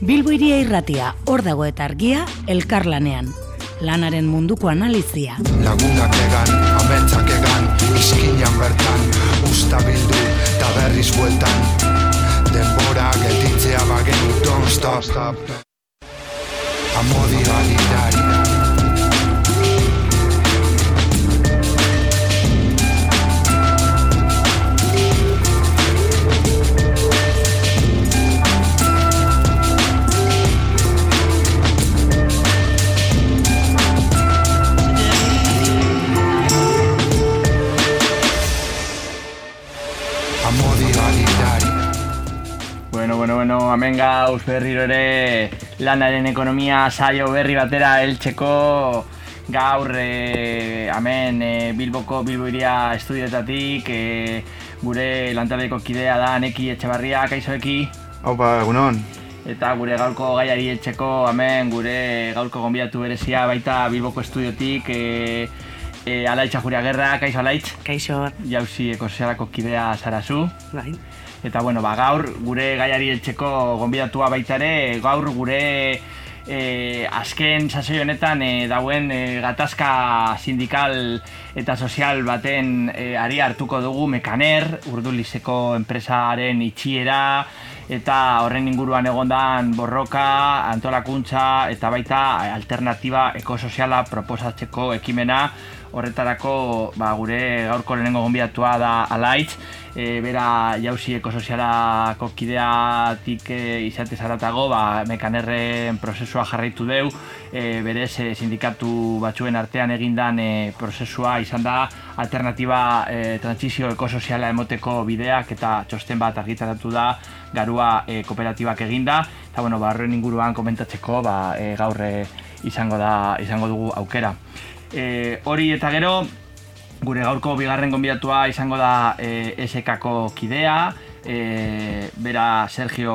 Bilbo iria irratia, hor dago eta argia, elkarlanean. Lanaren munduko analizia. Lagunak egan, ametsak egan, izkinan bertan, usta bildu, eta berriz bueltan. Denbora gelditzea bagen, don't stop. Amodi Bueno, hemen gauz berriro ere lanaren ekonomia saio berri batera heltzeko gaur e, hemen e, Bilboko Bilbo iria estudioetatik e, gure lantaleko kidea da Neki Etxebarria, kaizoeki Haupa, egunon. eta gure gaurko gaiari etxeko hemen gure gaurko gonbidatu berezia baita Bilboko estudiotik e, e, Alaitz Ajuria Gerra, kaizo Alaitz Kaixo, jauzi ekosozialako kidea zarazu bai. Eta bueno, ba, gaur gure gaiari etxeko gonbidatua baita ere, gaur gure e, azken sasoi honetan e, dauen e, gatazka sindikal eta sozial baten e, ari hartuko dugu Mekaner, Urdulizeko enpresaren itxiera eta horren inguruan egondan borroka, antolakuntza eta baita alternatiba ekosoziala proposatzeko ekimena horretarako ba, gure gaurko lehenengo gonbidatua da Alaitz, e, bera jauzi ekosozialako kideatik e, izate zaratago, ba, mekanerren prozesua jarraitu deu, e, berez e, sindikatu batzuen artean egindan e, prozesua izan da alternatiba e, transizio ekosoziala emoteko bideak eta txosten bat argitaratu da garua e, kooperatibak eginda, eta bueno, ba, inguruan komentatzeko ba, e, gaur e, izango da izango dugu aukera. E, hori eta gero, gure gaurko bigarren gonbidatua izango da e, SK-ko kidea, e, bera Sergio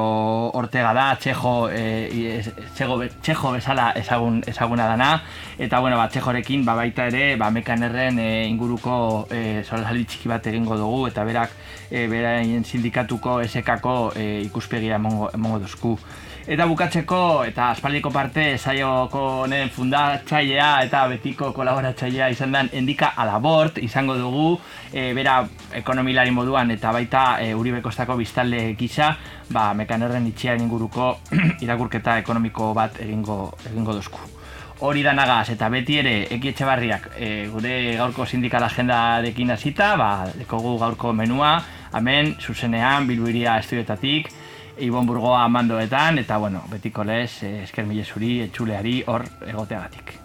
Ortega da, Txejo, e, txego, Txejo bezala ezagun, ezaguna dana, eta bueno, ba, Txejorekin ba, baita ere, ba, mekanerren e, inguruko e, solaldi txiki bat egingo dugu, eta berak e, beraien sindikatuko SK-ko e, ikuspegia emongo, emongo duzku. Eta bukatzeko, eta aspaldiko parte, saioko honen fundatzailea eta betiko kolaboratzailea izan den Endika Alabort izango dugu, e, bera ekonomilari moduan eta baita e, Uribe Kostako biztalde gisa, ba, mekanerren itxiaren inguruko irakurketa ekonomiko bat egingo, egingo duzku. Hori da nagaz, eta beti ere Eki Etxebarriak e, gure gaurko sindikal agendarekin hasita, ba, dekogu gaurko menua, hemen, zuzenean, bilbuiria estudioetatik, Ibon Burgoa mandoetan, eta bueno, betiko lez, eh, esker mile zuri, etxuleari hor egoteagatik.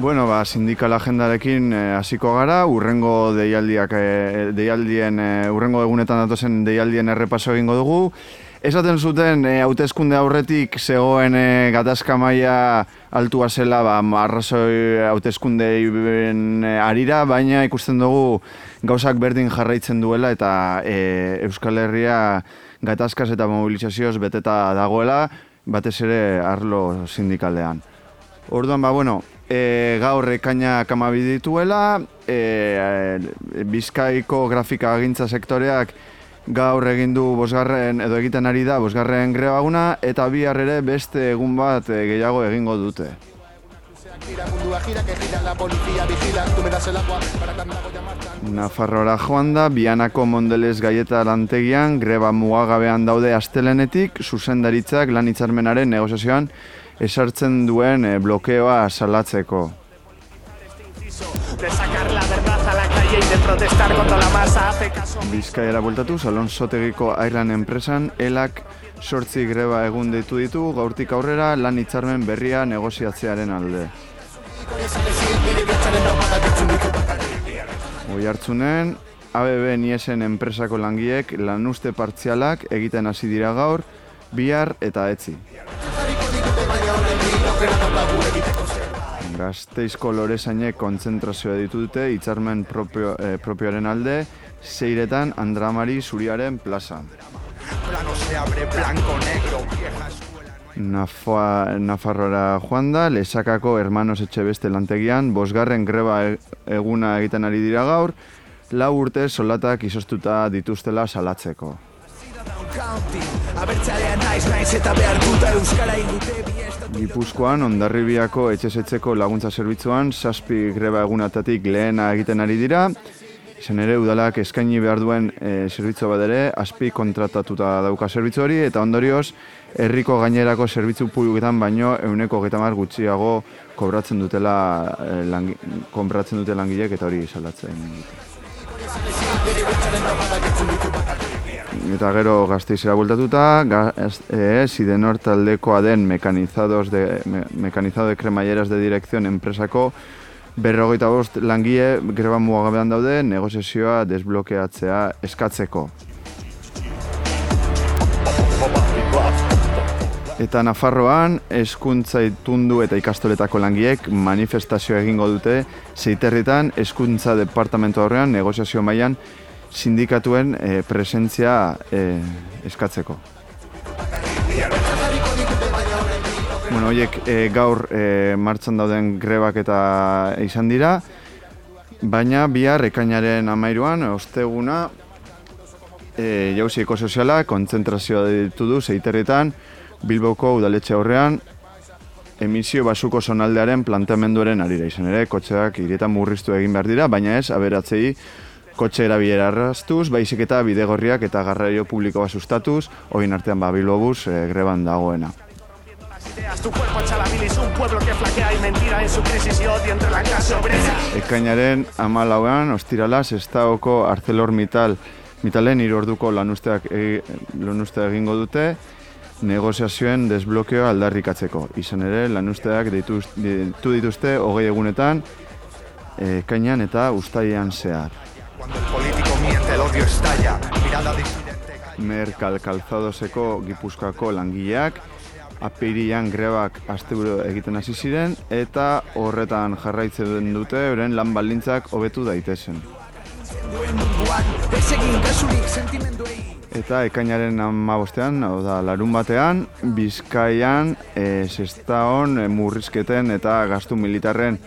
Bueno, ba, sindikal agendarekin eh, hasiko gara, urrengo deialdiak, eh, deialdien, eh, urrengo egunetan datozen deialdien errepaso egingo dugu. Esaten zuten, eh, hauteskunde aurretik zegoen eh, gatazka maila altua zela, ba, arrazoi hauteskunde arira, baina ikusten dugu gauzak berdin jarraitzen duela eta eh, Euskal Herria gatazkaz eta mobilizazioz beteta dagoela, batez ere arlo sindikalean. Orduan, ba, bueno, e, gaur ekainak amabi dituela, e, Bizkaiko grafika agintza sektoreak gaur egin du bosgarren, edo egiten ari da bosgarren grebaguna, eta bihar ere beste egun bat e, gehiago egingo dute. Nafarrora joan da, Bianako Mondelez Gaieta lantegian, greba mugagabean daude astelenetik, zuzendaritzak lan hitzarmenaren negoziazioan esartzen duen eh, blokeoa salatzeko. de sacar la verdad a la calle y de protestar contra la masa hace caso Bizkaiara bueltatu, Salon Sotegiko Airlan enpresan, elak sortzi greba egun ditu ditu, gaurtik aurrera lan hitzarmen berria negoziatzearen alde. Oi hartzunen, ABB Niesen enpresako langiek lanuzte partzialak egiten hasi dira gaur, bihar eta etzi. Gazteizko lorezainek kontzentrazioa ditu dute hitzarmen propio, eh, propioaren alde, zeiretan Andramari Zuriaren plaza. Nafa, Nafarroara joan da, lesakako hermanos etxe beste lantegian, bosgarren greba e- eguna egiten ari dira gaur, lau urte solatak izostuta dituztela salatzeko. Abertzalea naiz naiz eta behartuta Euskara indute biesta Gipuzkoan, ondarribiako etxesetzeko laguntza zerbitzuan, zazpi greba egunatatik lehena egiten ari dira, izan ere udalak eskaini behar duen e, zerbitzua bat ere, azpi kontratatuta dauka zerbitzu hori, eta ondorioz, herriko gainerako zerbitzu publiketan baino euneko getamar gutxiago kobratzen dutela e, langi, dute langilek eta hori salatzen. Eta gero gazteizera bueltatuta, ga, ez, e, taldekoa den mekanizados de, me, mekanizado de cremalleras de dirección enpresako berrogeita bost langile greba mugagabean daude negoziazioa desblokeatzea eskatzeko. Eta Nafarroan, eskuntza itundu eta ikastoletako langiek manifestazioa egingo dute zeiterritan eskuntza departamentu horrean negoziazio mailan sindikatuen e, presentzia e, eskatzeko. Bueno, horiek e, gaur e, martxan dauden grebak eta izan dira, baina bihar ekainaren amairuan, osteguna, e, jauzi ekosoziala, kontzentrazioa ditu du zeiterritan, Bilboko udaletxe aurrean, emisio basuko zonaldearen planteamenduaren arira izan ere, kotxeak irietan murriztu egin behar dira, baina ez, aberatzei kotxe erabilera arrastuz, baizik eta bidegorriak eta garraio publikoa sustatuz, hogin artean ba Bilbobus e, greban dagoena. Ekainaren amalauan, ostirala, Sestaoko ArcelorMittal Mitalen hiru orduko lanusteak e, lanustea egingo dute, negoziazioen desblokeoa aldarrikatzeko. Izan ere, lanusteak dituz, ditu dituzte hogei egunetan, ekainan eta ustaian zehar. Cuando el político miente, el odio estalla. Mirada disidente. Merkal Kalzadoseko Gipuzkoako langileak, apirian grebak asteburu egiten hasi ziren eta horretan jarraitzen dute euren lan baldintzak hobetu daitezen. Eta ekainaren amabostean, hau da, larun batean, Bizkaian, e, sestaon, e, murrizketen eta gastu militarren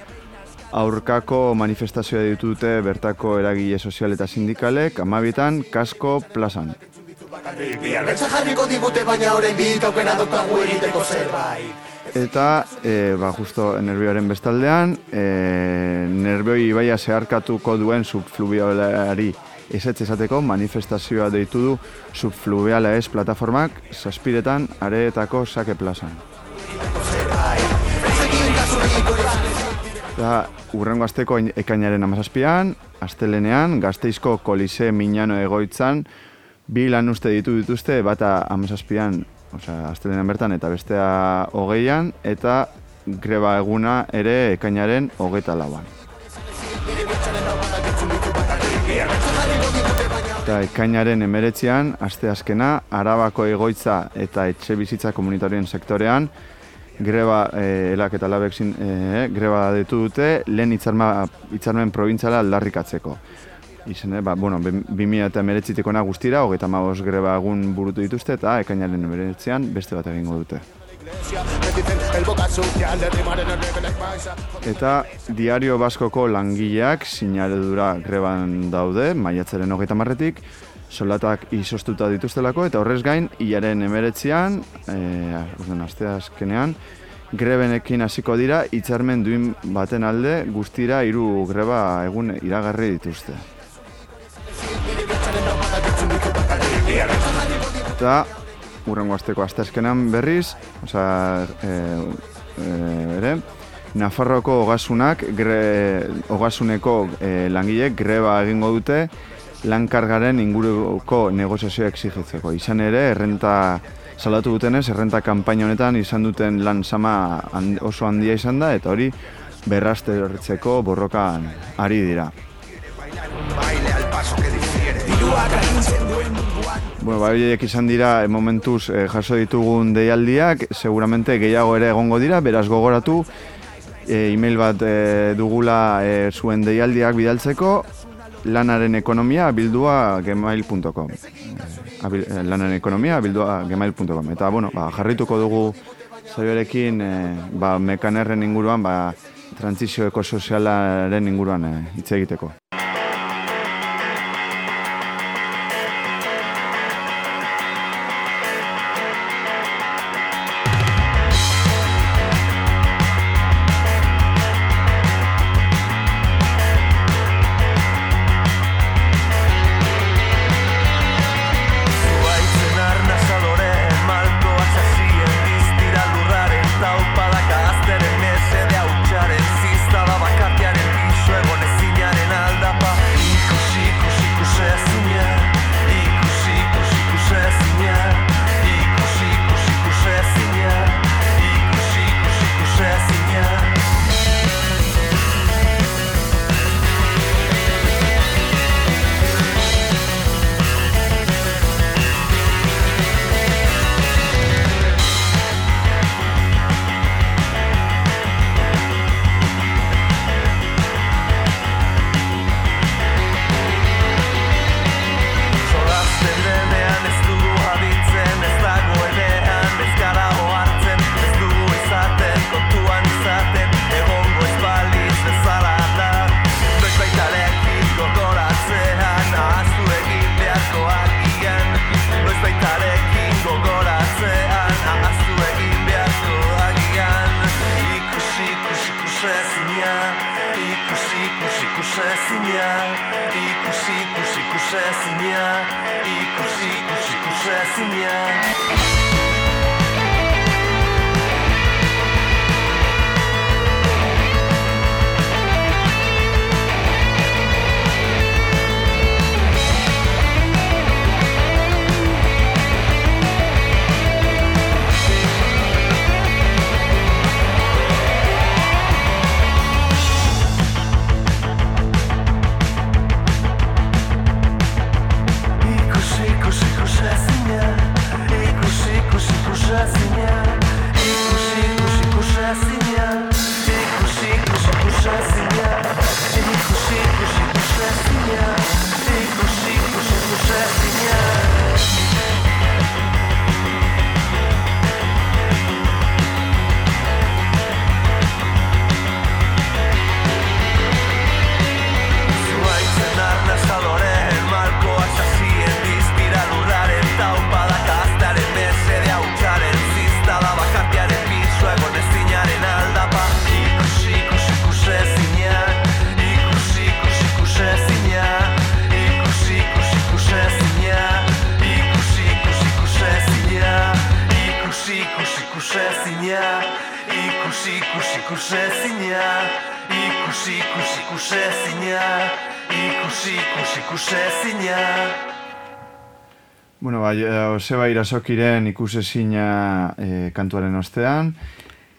aurkako manifestazioa ditute bertako eragile sozial eta sindikalek, amabietan, kasko plazan. Biarretza jarriko digute baina orain bit aukera daukagu egiteko zerbait Eta, e, ba, justo nervioaren bestaldean, e, nervioi ibaia zeharkatuko duen subfluvialari ezetz esateko manifestazioa deitu du subfluviala ez plataformak zazpiretan areetako sake plazan. Eta, urrengo asteko ekainaren amazazpian, astelenean, gazteizko kolise minano egoitzan, bi lan uste ditu dituzte, bata amazazpian, osea, astelenean bertan, eta bestea hogeian, eta greba eguna ere ekainaren hogeita lauan. Eta ekainaren emeretzean, aste azkena, Arabako egoitza eta etxe bizitza komunitarien sektorean, greba eh, elak eta labek zin, eh, greba ditu dute lehen hitzarma, hitzarmen probintziala aldarrikatzeko. Izan, eh, ba, bueno, 2000 eta emeretzitekona guztira, hogeita magoz greba egun burutu dituzte eta ekainaren emeretzean beste bat egingo dute. Eta Diario Baskoko langileak sinaledura greban daude, maiatzaren hogeita marretik, solatak izostuta dituztelako, eta horrez gain, hilaren emeretzean, e, orduan, aste azkenean, grebenekin hasiko dira, hitzarmen duin baten alde, guztira hiru greba egun iragarri dituzte. Eta, urrengo asteko asteazkenean berriz, osea, e, e, ere, Nafarroko ogasunak, gre, ogasuneko e, langilek greba egingo dute lankargaren inguruko negoziazioa exigitzeko. Izan ere, errenta salatu dutenez, errenta kanpaina honetan izan duten lan sama oso handia izan da, eta hori berraztertzeko borrokan ari dira. Bueno, bai, izan dira, eh, momentuz eh, jaso ditugun deialdiak, seguramente gehiago ere egongo dira, beraz gogoratu, e, email bat e, dugula e, zuen deialdiak bidaltzeko, lanaren ekonomia bildua gmail.com lanaren ekonomia bildua gmail.com eta bueno, ba, jarrituko dugu zaioarekin e, ba, mekanerren inguruan ba, transizio ekosozialaren inguruan eh, hitz egiteko. kuszę mnie i kusi, kusi, kuszę mnie. Joseba Irasokiren ikusezina e, kantuaren ostean,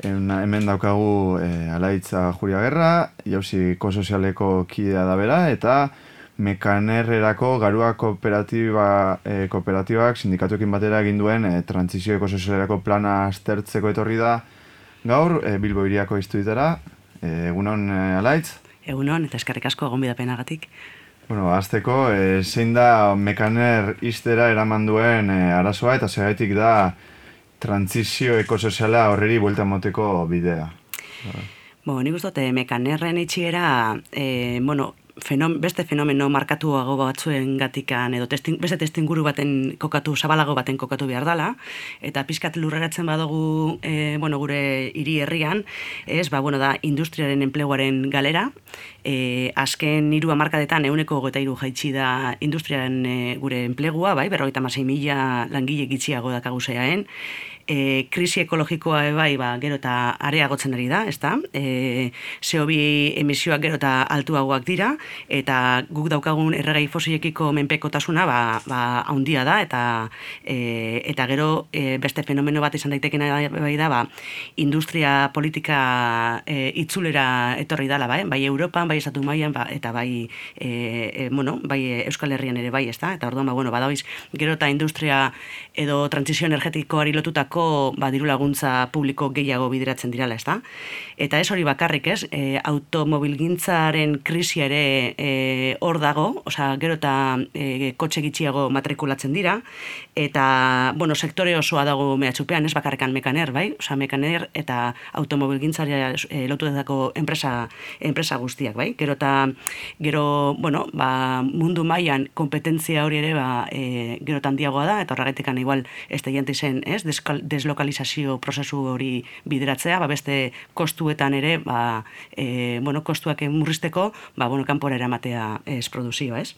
hemen daukagu e, alaitza Juria Gerra, jauzi kosozialeko kidea da bera, eta mekanerrerako garua kooperatiba, e, kooperatibak sindikatuekin batera egin duen e, transizio ekosozialerako plana aztertzeko etorri da gaur, e, Bilbo iriako iztuitara, e, egunon e, alaitz? Egunon, eta eskarrik asko egon bidapenagatik. Bueno, azteko, e, zein da mekaner iztera eraman duen e, arazoa eta zegaitik da transizio ekosoziala horreri buelta moteko bidea. Bo, nik uste, mekanerren itxiera, e, bueno, fenom, beste fenomeno markatuago batzuen gatikan, edo testin, beste testinguru baten kokatu, zabalago baten kokatu behar dela, eta pizkat lurreratzen badugu e, bueno, gure hiri herrian, ez, ba, bueno, da, industriaren enpleguaren galera, e, azken hiru markadetan euneko gota iru jaitsi da industriaren e, gure enplegua, bai, berroita masei mila langile gitxiago dakagu zeaen, e, krisi ekologikoa bai, ba, gero eta areagotzen ari da, ez da? E, CO2 emisioak gero eta altuagoak dira, eta guk daukagun erregai fosilekiko menpekotasuna ba, ba, haundia da, eta, e, eta gero e, beste fenomeno bat izan daitekena bai da, ba, industria politika e, itzulera etorri dala, bai, bai Europan, bai Estatu Maian, ba, eta bai, e, e, bueno, bai Euskal Herrian ere bai, ez da? Eta orduan, ba, bueno, badauiz, gero eta industria edo transizio energetikoari lotutako horretarako ba, diru laguntza publiko gehiago bideratzen dirala, ez da? Eta ez hori bakarrik ez, e, automobilgintzaren krisia ere e, hor dago, osea, gero eta e, kotxe gitxiago matrikulatzen dira, eta, bueno, sektore osoa dago mehatxupean, ez bakarrekan mekaner, bai? Osea, mekaner eta automobilgintzari e, lotu enpresa, enpresa guztiak, bai? Gero eta, gero, bueno, ba, mundu mailan kompetentzia hori ere, ba, e, gero handiagoa da, eta horregatik igual, da zen, ez, deslokalizazio prozesu hori bideratzea, ba, beste kostu kostuetan ere, ba, e, bueno, kostuak murrizteko, ba, bueno, kanpora eramatea ez produzioa, ez?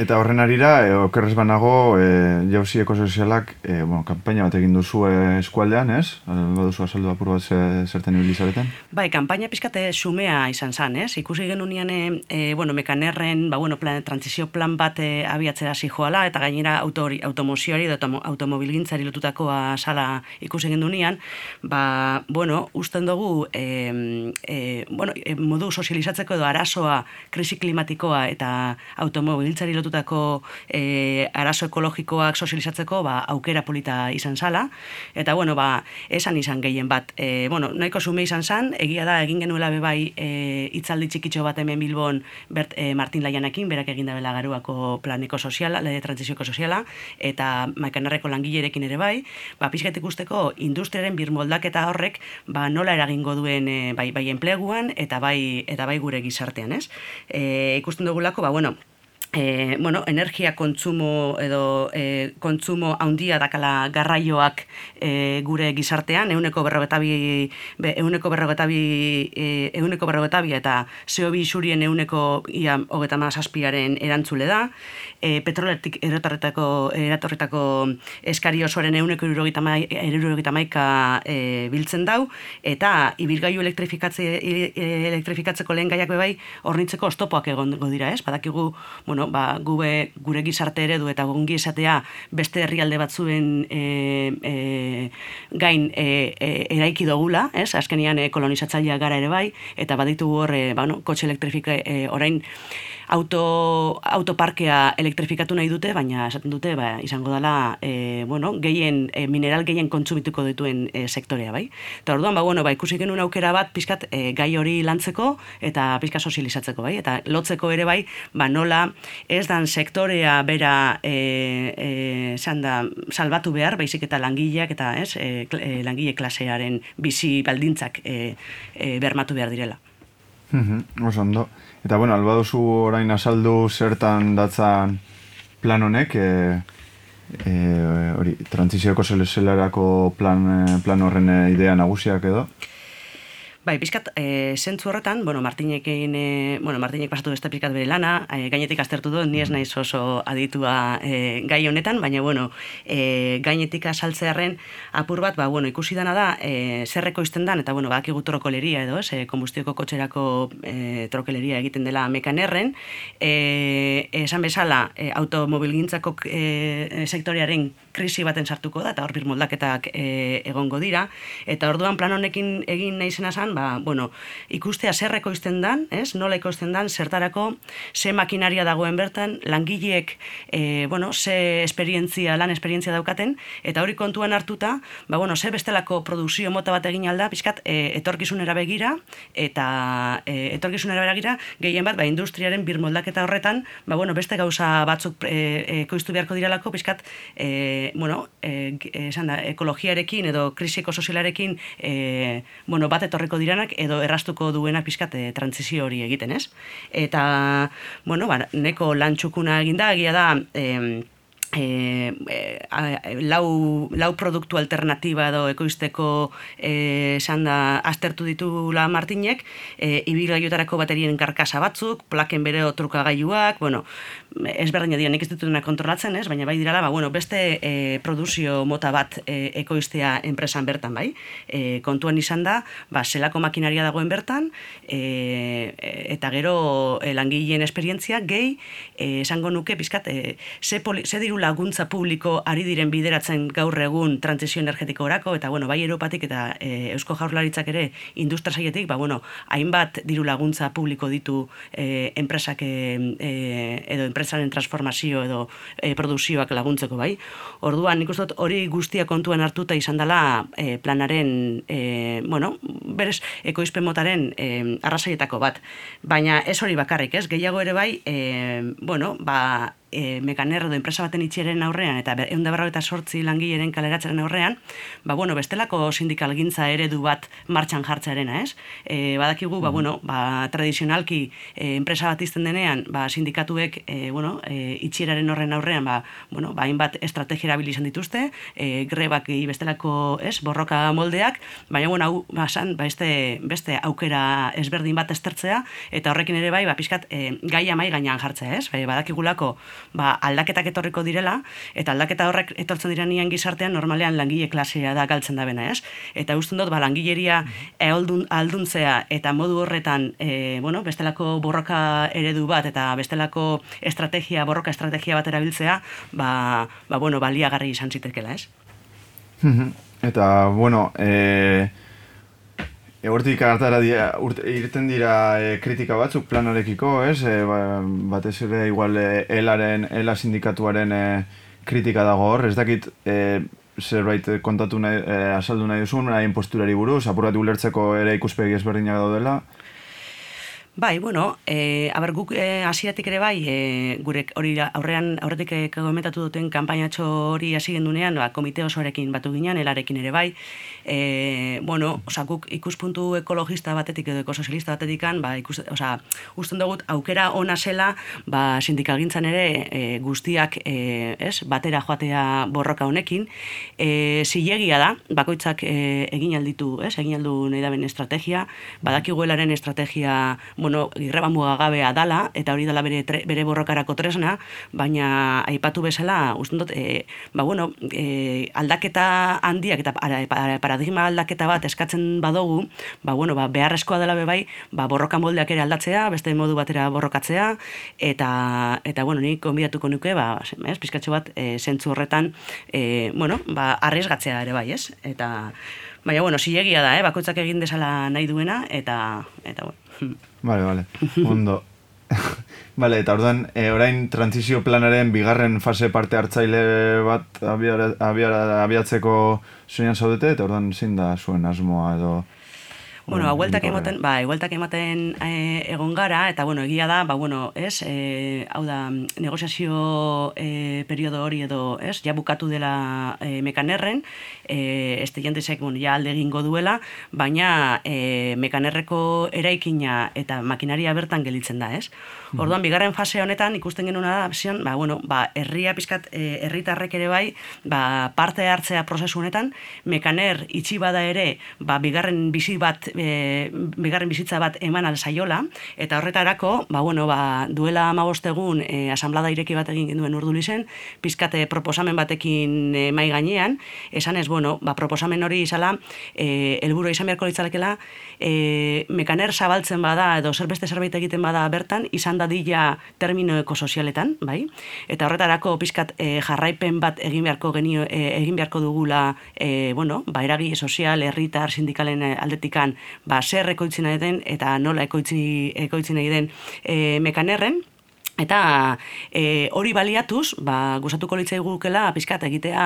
Eta horren arira, e, okerrez banago, e, jauzi ekosozialak, e, bueno, kampaina bat egin duzu e, eskualdean, ez? Ba duzu azaldu apur bat zerten ibilizareten? Bai, kampaina pizkate sumea izan zan, ez? Ikusi genuen e, bueno, mekanerren, ba, bueno, plan, transizio plan bat e, abiatzera zijoala, eta gainera autori, automozioari edo automobilgintzari lotutako sala ikusi genuen ba, bueno, usten dugu, e, e, bueno, e, modu sozializatzeko edo arazoa krisi klimatikoa eta automobilgintzari lotutako sortutako e, arazo ekologikoak sozializatzeko ba, aukera polita izan zala. Eta, bueno, ba, esan izan gehien bat. E, bueno, nahiko sume izan zan, egia da, egin genuela bebai e, itzaldi txikitxo bat hemen Bilbon bert, e, Martin Laianekin, berak egin da bela garuako planeko soziala, lede transizioko soziala, eta maikanarreko langilerekin ere bai, ba, pixket ikusteko industriaren birmoldak eta horrek ba, nola eragingo duen e, bai, bai enpleguan eta bai, eta bai gure gizartean, ez? E, ikusten dugulako, ba, bueno, e, bueno, energia kontsumo edo e, kontsumo handia dakala garraioak e, gure gizartean, euneko berrogetabi, euneko berrogetabi, e, euneko berrogetabi eta CO2 isurien euneko ia hogeta mazazpiaren erantzule da, e, petroletik eratorretako, eratorretako eskari osoaren euneko erurogita maika e, biltzen dau, eta ibilgaiu elektrifikatze, elektrifikatzeko lehen gaiak bebai hornitzeko ostopoak egon dira, ez? Badakigu, bueno, bueno, ba, gube, gure gizarte eredu eta gongi esatea beste herrialde batzuen e, e, gain e, e, eraiki dugula, ez? Azkenian e, kolonizatzailea gara ere bai, eta baditu hor, e, ba, no, kotxe elektrifika, e, orain, auto, autoparkea elektrifikatu nahi dute, baina esaten dute ba, izango dela e, bueno, gehien, e, mineral gehien kontsumituko dituen e, sektorea, bai? Eta orduan, ba, bueno, ba, ikusi genuen aukera bat pizkat e, gai hori lantzeko eta pizka sozializatzeko, bai? Eta lotzeko ere bai, ba, nola ez dan sektorea bera e, e, da, salbatu behar, baizik eta langileak eta ez, e, langile klasearen bizi baldintzak e, e, bermatu behar direla. Mm -hmm, Eta bueno, alba duzu orain azaldu zertan datzan plan honek, e, e, hori, transizioko zelezelarako plan, e, plan horren idea nagusiak edo? Bai, pizkat, e, zentzu horretan, bueno, Martinekin, e, bueno, Martinek pasatu beste pizkat bere lana, e, gainetik aztertu du, ni ez naiz oso aditua e, gai honetan, baina, bueno, e, gainetik asaltzearen apur bat, ba, bueno, ikusi dana da, e, zerreko izten dan, eta, bueno, baki trokeleria edo, ez, e, kombustioko kotxerako e, trokeleria egiten dela mekanerren, e, esan bezala, e, automobilgintzako e, sektoriaren krisi baten sartuko da, eta hor moldaketak e, egongo dira, eta orduan plan honekin egin nahi zena ba, bueno, ikustea zerreko izten dan, ez? nola ikosten dan, zertarako, ze makinaria dagoen bertan, langileek, e, bueno, ze esperientzia, lan esperientzia daukaten, eta hori kontuan hartuta, ba, bueno, ze bestelako produkzio mota bat egin alda, pixkat, e, etorkizunera begira, eta e, etorkizunera begira, gehien bat, ba, industriaren birmoldaketa horretan, ba, bueno, beste gauza batzuk e, e, koiztu beharko diralako, pixkat, e, bueno, e, esan da, ekologiarekin edo krisiko sozialarekin, e, bueno, bat etorriko diranak edo errastuko duena pixkat e, transizio hori egiten, ez? Eta, bueno, ba, neko lantxukuna eginda, egia da, e, e, e, lau, lau produktu alternatiba edo ekoizteko e, esan da aztertu ditu la Martinek, e, ibilgaiotarako baterien karkasa batzuk, plaken bere trukagailuak, bueno, ez berdina dira, nik ez ditutuna kontrolatzen, ez? baina bai dirala, ba, bueno, beste e, produzio mota bat e, ekoiztea enpresan bertan, bai? E, kontuan izan da, ba, zelako makinaria dagoen bertan, e, eta gero e, langileen esperientzia, gehi, esango nuke, pizkat, e, ze, poli, ze diru laguntza publiko ari diren bideratzen gaur egun trantzizio energetiko orako, eta bueno, bai Europatik eta e, Eusko Jaurlaritzak ere industria saietik, ba, bueno, hainbat diru laguntza publiko ditu e, enpresak e, edo enpresaren transformazio edo e, produzioak laguntzeko bai. Orduan, nik uste hori guztia kontuan hartuta izan dela e, planaren, e, bueno, berez, ekoizpen motaren e, arrazaietako bat. Baina ez hori bakarrik, ez? Gehiago ere bai, e, bueno, ba, e, mekaner edo enpresa baten itxieren aurrean eta egun da eta sortzi langileren kaleratzaren aurrean, ba, bueno, bestelako sindikalgintza eredu bat martxan jartzearena, ez? E, badakigu, ba, bueno, ba, tradizionalki e, enpresa bat izten denean, ba, sindikatuek, e, bueno, e, itxieraren horren aurrean, ba, bueno, ba, hainbat estrategia izan dituzte, e, grebak bestelako, ez, borroka moldeak, baina, bueno, hau, ba, san, ba, beste, beste aukera ezberdin bat estertzea, eta horrekin ere bai, ba, pixkat, e, gai amai gainean jartzea, ez? Bai, badakigulako, ba, aldaketak etorriko direla, eta aldaketa horrek etortzen direnean gizartean normalean langile klasea da galtzen da bena, ez? Eta usten dut, ba, langileria eoldun, alduntzea eta modu horretan, e, bueno, bestelako borroka eredu bat eta bestelako estrategia, borroka estrategia bat erabiltzea, ba, ba bueno, baliagarri izan zitekela, ez? Eta, bueno, e, Hortik hartara dira, urte, irten dira e, kritika batzuk planarekiko, ez? E, ba, batez ere igual e, elaren, ela sindikatuaren e, kritika dago hor, ez dakit e, zerbait kontatu nahi, e, asaldu nahi duzun, nahi posturari buruz, apuratu ulertzeko ere ikuspegi ezberdinak daudela. Bai, bueno, e, aber guk e, asiatik ere bai, e, gure hori aurrean aurretik e, komentatu duten kanpainatxo hori hasi gendunean, ba, komite osoarekin batu ginean, elarekin ere bai. E, bueno, osa, guk ikuspuntu ekologista batetik edo ekosozialista batetik ba, ikus, osa, usten dugut aukera ona zela, ba, sindikalgintzan ere e, guztiak e, ez, batera joatea borroka honekin. E, zilegia da, bakoitzak e, egin alditu, ez, egin aldu nahi da ben estrategia, badakiguelaren estrategia bueno, irreba mugagabea dala, eta hori dala bere, bere borrokarako tresna, baina aipatu bezala, usten dut, e, ba, bueno, e, aldaketa handiak eta paradigma aldaketa bat eskatzen badugu, ba, bueno, ba, beharrezkoa dela bebai, ba, borroka moldeak ere aldatzea, beste modu batera borrokatzea, eta, eta bueno, nik konbidatuko nuke, ba, ez, pizkatxo bat, e, zentzu horretan, e, bueno, ba, arriesgatzea ere bai, ez? Eta, baina, bueno, zilegia da, eh? bakoitzak egin desala nahi duena, eta, eta, bueno. Vale, vale. Ondo. vale, eta orduan, e, orain transizio planaren bigarren fase parte hartzaile bat abiatzeko zuenan zaudete, eta orduan zein da zuen asmoa edo... Bueno, ba, hueltak ematen, ba, hueltak ematen e, egon gara, eta, bueno, egia da, ba, bueno, ez, e, hau da, negoziazio e, periodo hori edo, ez, ja bukatu dela e, mekanerren, e, este jantezek, bueno, ja alde egingo duela, baina e, mekanerreko eraikina eta makinaria bertan gelitzen da, ez? Orduan, bigarren fase honetan ikusten genuen da, zion, ba, bueno, ba, herria pizkat, e, herritarrek ere bai, ba, parte hartzea prozesu honetan, mekaner itxi bada ere, ba, bigarren bizi bat, e, bigarren bizitza bat eman alzaiola, eta horretarako, ba, bueno, ba, duela amabostegun e, asamblada ireki bat egin genduen urduli zen, pizkate proposamen batekin e, mai gainean, esan ez, bueno, ba, proposamen hori izala, e, elburu izan beharko litzalekela, e, mekaner zabaltzen bada, edo zerbeste zerbait egiten bada bertan, izan dadila termino ekosozialetan, bai? Eta horretarako pizkat e, jarraipen bat egin beharko genio e, egin beharko dugula, e, bueno, ba eragi sozial, herritar, sindikalen aldetikan, ba zer ekoitzi nahi den eta nola ekoitzi ekoitzi nahi den e, mekanerren, Eta e, hori baliatuz, ba, gustatuko litzai gukela, pizkat egitea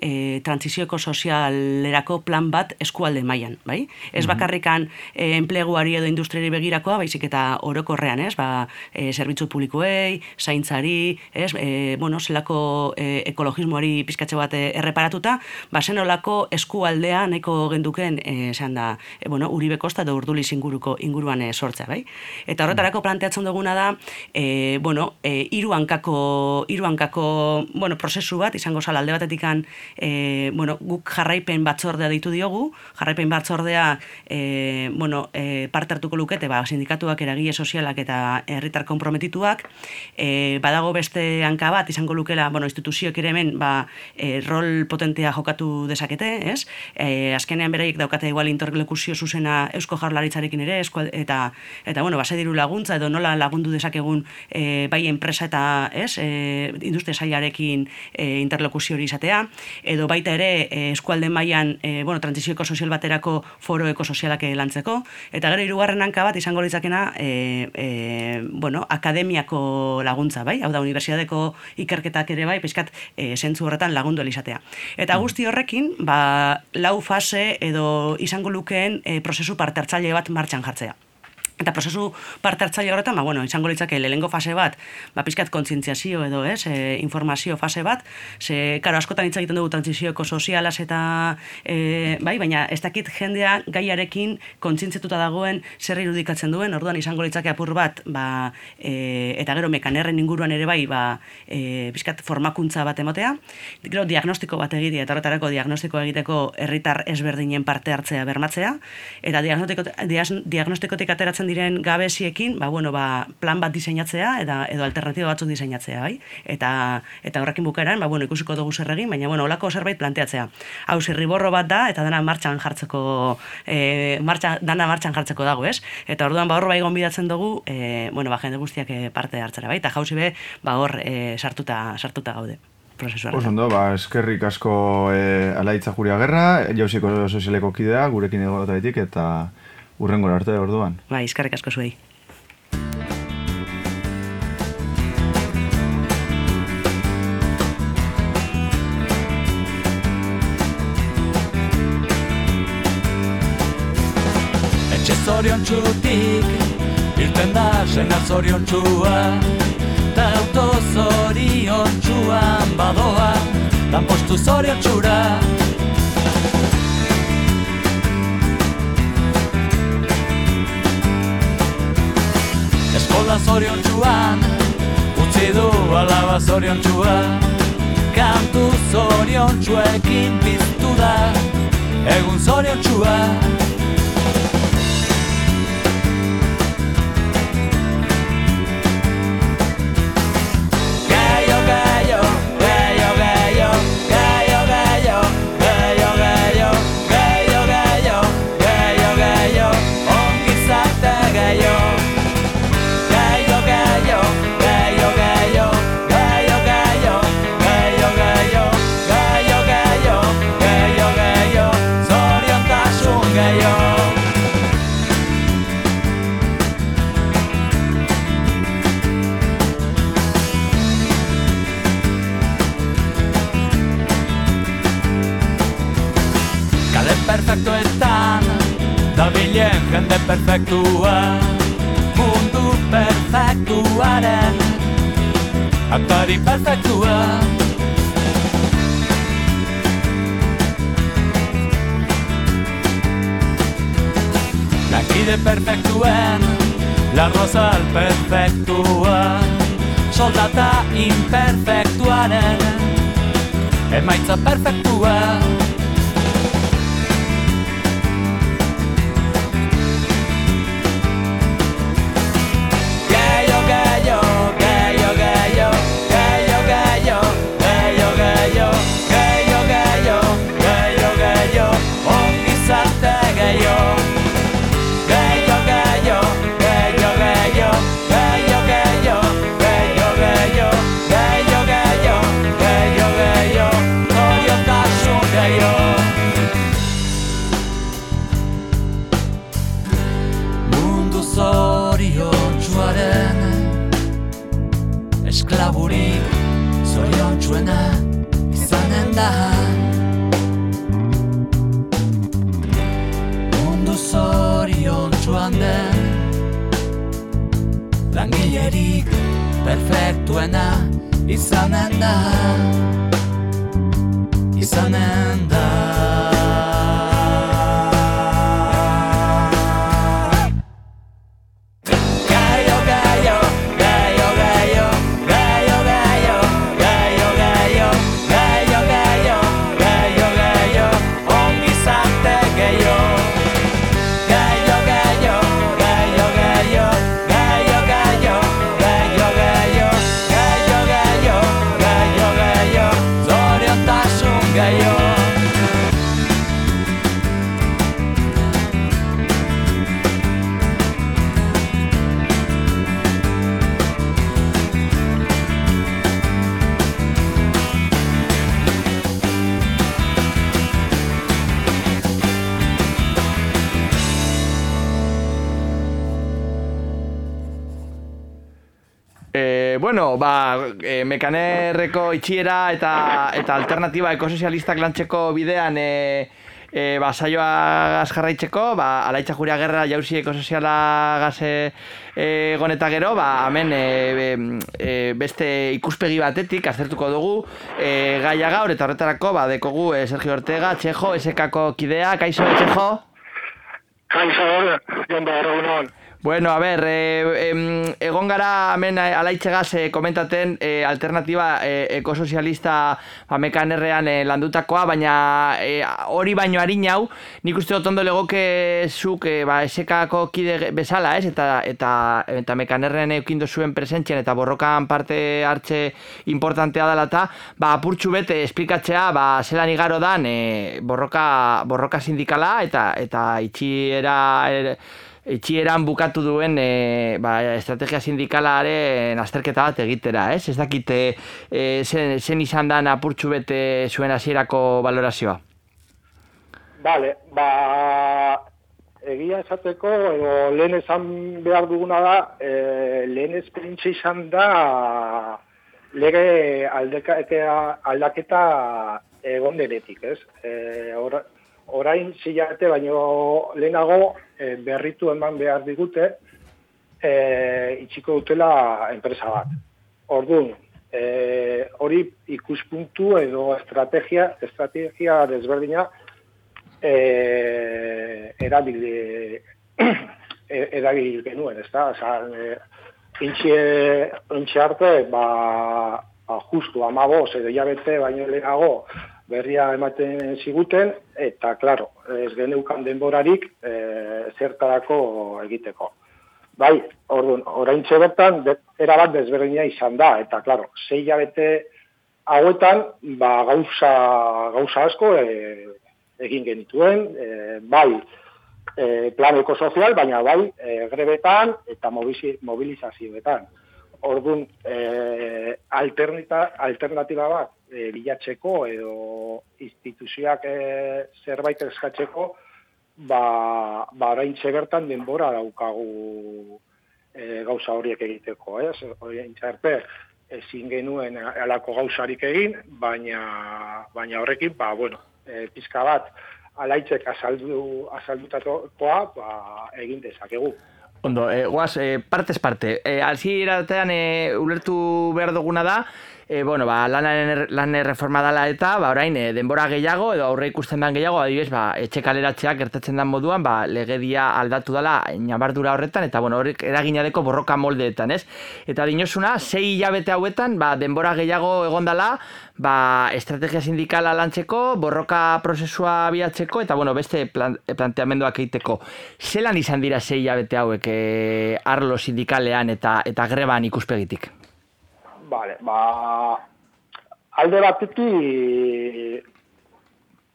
e, transizioko sozialerako plan bat eskualde mailan, bai? Ez mhm. bakarrikan e, enpleguari edo industriari begirakoa, baizik eta orokorrean, ez? Ba, e, zerbitzu publikoei, zaintzari, ez? E, bueno, zelako e, ekologismoari pizkatxe bat erreparatuta, ba, zenolako eskualdea neko genduken, e, zean da, e, bueno, uribe kosta edo urduliz inguruko inguruan e, sortzea, bai? Eta horretarako planteatzen duguna da, e, bueno, bueno, e, iru hankako, iru hankako, bueno, prozesu bat, izango zala alde batetikan, e, bueno, guk jarraipen batzordea ditu diogu, jarraipen batzordea, e, bueno, e, parte hartuko lukete, ba, sindikatuak, eragile sozialak eta herritar konprometituak, e, badago beste hanka bat, izango lukela, bueno, instituzioek ere hemen, ba, e, rol potentea jokatu dezakete, ez? E, azkenean beraiek daukate igual interlokuzio zuzena eusko jarlaritzarekin ere, eskual, eta, eta, bueno, base diru laguntza, edo nola lagundu dezakegun e, e, bai enpresa eta ez, e, industria sailarekin e, interlokuzio hori izatea, edo baita ere e, eskualde mailan e, bueno, transizio ekosozial baterako foro ekosozialak lantzeko, eta gero hirugarren hanka bat izango litzakena e, e, bueno, akademiako laguntza, bai? Hau da, unibertsitateko ikerketak ere bai, pizkat e, zentzu horretan lagundu izatea. Eta guzti horrekin, ba, lau fase edo izango lukeen e, prozesu parte hartzaile bat martxan jartzea. Eta prozesu parte hartzaile horretan, ba, bueno, izango litzake lehengo fase bat, ba, pizkat kontzientziazio edo, ez, e, informazio fase bat, ze, karo, askotan hitz egiten dugu trantzizioeko sozialaz eta, e, bai, baina ez dakit jendea gaiarekin kontzientzituta dagoen zer irudikatzen duen, orduan izango litzake apur bat, ba, e, eta gero mekanerren inguruan ere bai, ba, e, pizkat formakuntza bat emotea, gero diagnostiko bat egitea, eta horretarako diagnostiko egiteko herritar ezberdinen parte hartzea bermatzea, eta diagnostiko, diagnostikotik ateratzen diren gabeziekin, ba, bueno, ba, plan bat diseinatzea eta edo alternatiba batzuk diseinatzea, bai? Eta eta horrekin bukaeran, ba, bueno, ikusiko dugu zer egin, baina bueno, holako zerbait planteatzea. Hau zirriborro bat da eta dana martxan jartzeko e, martxa, dana martxan jartzeko dago, ez? Eta orduan ba hor bai gonbidatzen dugu, e, bueno, ba jende guztiak e, parte hartzera, bai? Ta jauzi be, ba hor e, sartuta sartuta gaude. Oso ondo, ba, eskerrik asko e, alaitza juria gerra, jauziko sozialeko kidea, gurekin egotatik, eta urrengo arte orduan. Bai, eskarrik asko zuei. Etxe zorion txutik, irten da sena zorion txua, ta auto zorion txuan badoa, dan postu zorion txura, Eskola zorion txuan Utsi du alaba zorion txuan Kantu zorion txuekin piztu da. Egun zorion txuan jende perfektua Mundu perfektuaren Atari perfektua. Lakide perfektuen La rosal perfektua Soldata imperfektuaren Emaitza perfektua izanen da izanen bueno, ba, e, mekanerreko itxiera eta eta alternatiba ekosozialistak lantzeko bidean e, e, ba, saioa jarraitzeko, ba, alaitza juria gerra jauzi ekosoziala gaze e, goneta gero, ba, hemen e, e, beste ikuspegi batetik aztertuko dugu e, gaia gaur eta horretarako ba, dekogu e, Sergio Ortega, Txejo, esekako kidea, kaixo, Txejo? Kaixo, jon da, Bueno, a ver, eh, eh, egon gara hemen alaitxegaz eh, komentaten eh, alternatiba eh, ekosozialista ba, mekanerrean eh, landutakoa, baina eh, hori baino harin hau, nik uste dut ondo legoke zuk eh, ba, esekako kide bezala, ez? Eta, eta, eta mekanerrean eukindu zuen presentzien eta borrokan parte hartze importantea dela eta ba, apurtxu bete esplikatzea ba, zelan igaro dan eh, borroka, borroka sindikala eta, eta itxiera... Er, etxieran bukatu duen e, ba, estrategia sindikalaren azterketa bat egitera, ez? Ez dakite e, zen, zen izan da apurtxu bete zuen hasierako valorazioa? Bale, ba, egia esateko, edo lehen esan behar duguna da, e, lehen esperientzia izan da, lege aldaketa egon denetik, ez? E, orain zilarte baino lehenago e, berritu eman behar digute e, itxiko dutela enpresa bat. Orduan, e, hori ikuspuntu edo estrategia, estrategia desberdina e, erabil, e, erabil genuen, ez da? Osa, e, intxe, arte, ba, ba, justu, amaboz edo jabete baino lehenago, berria ematen ziguten, eta, klaro, ez geneukan denborarik e, zertarako egiteko. Bai, orduan, orain bertan, erabat desberdina izan da, eta, klaro, zei jabete hauetan, ba, gauza, gauza asko e, egin genituen, e, bai, e, planeko sozial, baina bai, e, grebetan eta mobilizazioetan. Orduan, e, alternatiba bat, e, bilatzeko edo instituzioak e, zerbait eskatzeko, ba, ba orain bertan denbora daukagu e, gauza horiek egiteko, ez? Orain arte ezin genuen alako gauzarik egin, baina, baina horrekin, ba, bueno, e, pizka bat, alaitzek azaldu, azaldutakoa, ba, egin dezakegu. Ondo, e, guaz, e, partez parte. E, Alzi iratean e, ulertu behar duguna da, e, bueno, ba, lan, lan reforma dela eta, ba, orain, e, denbora gehiago, edo aurre ikusten den gehiago, adibidez, ba, etxe kaleratzeak gertatzen den moduan, ba, legedia aldatu dela nabardura horretan, eta, bueno, horrek eraginadeko borroka moldeetan, ez? Eta dinosuna, sei hilabete hauetan, ba, denbora gehiago egon dela, ba, estrategia sindikala lantzeko, borroka prozesua biatzeko, eta, bueno, beste plan, planteamenduak egiteko. Zelan izan dira sei hilabete hauek e, arlo sindikalean eta eta greban ikuspegitik? Vale, ba, alde batiti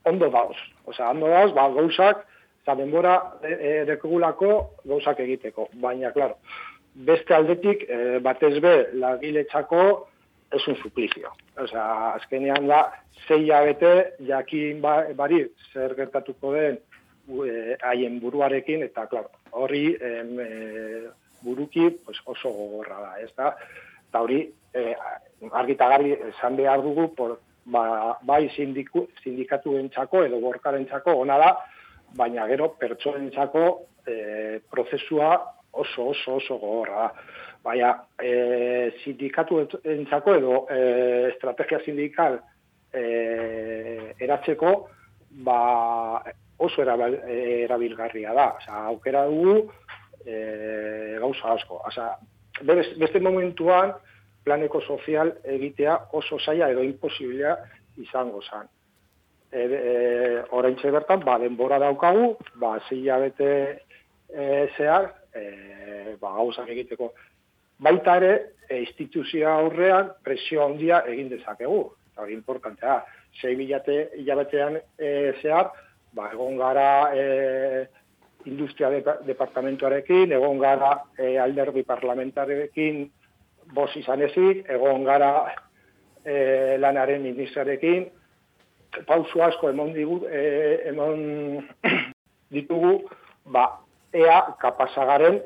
ondo dauz. Osea, ondo dauz, ba, gauzak, eta denbora e, dekogulako gauzak egiteko. Baina, klaro, beste aldetik, e, batez be, lagiletzako, ez un suplizio. Osea, azkenean da, zei bete, jakin ba, bari, zer gertatuko den, e, haien buruarekin, eta, klaro, horri, em, e, buruki, pues, oso gogorra da, ez da? Eta hori, eh, argita garbi esan behar dugu, por, ba, bai sindiku, sindikatu entzako edo borkaren txako ona da, baina gero pertsonen txako eh, prozesua oso oso oso gogorra da. Baina eh, sindikatu entzako edo eh, estrategia sindikal eh, eratzeko ba, oso erabilgarria da. Osa, aukera dugu eh, gauza asko. Osa, beste momentuan, planeko sozial egitea oso zaila edo imposiblea izango zen. E, e, bertan, ba, denbora daukagu, ba, zila bete e, zehar, e, ba, gauzak egiteko. Baita ere, e, instituzioa aurrean presio handia egin dezakegu. Eta hori importantea, zei bilate hilabetean e, zehar, ba, egon gara e, industria departamentuarekin, egon gara e, alderdi parlamentarekin, bos izan ezik, egon gara e, lanaren ministrarekin, pausu asko emon, digu, e, emon ditugu, ba, ea kapasagaren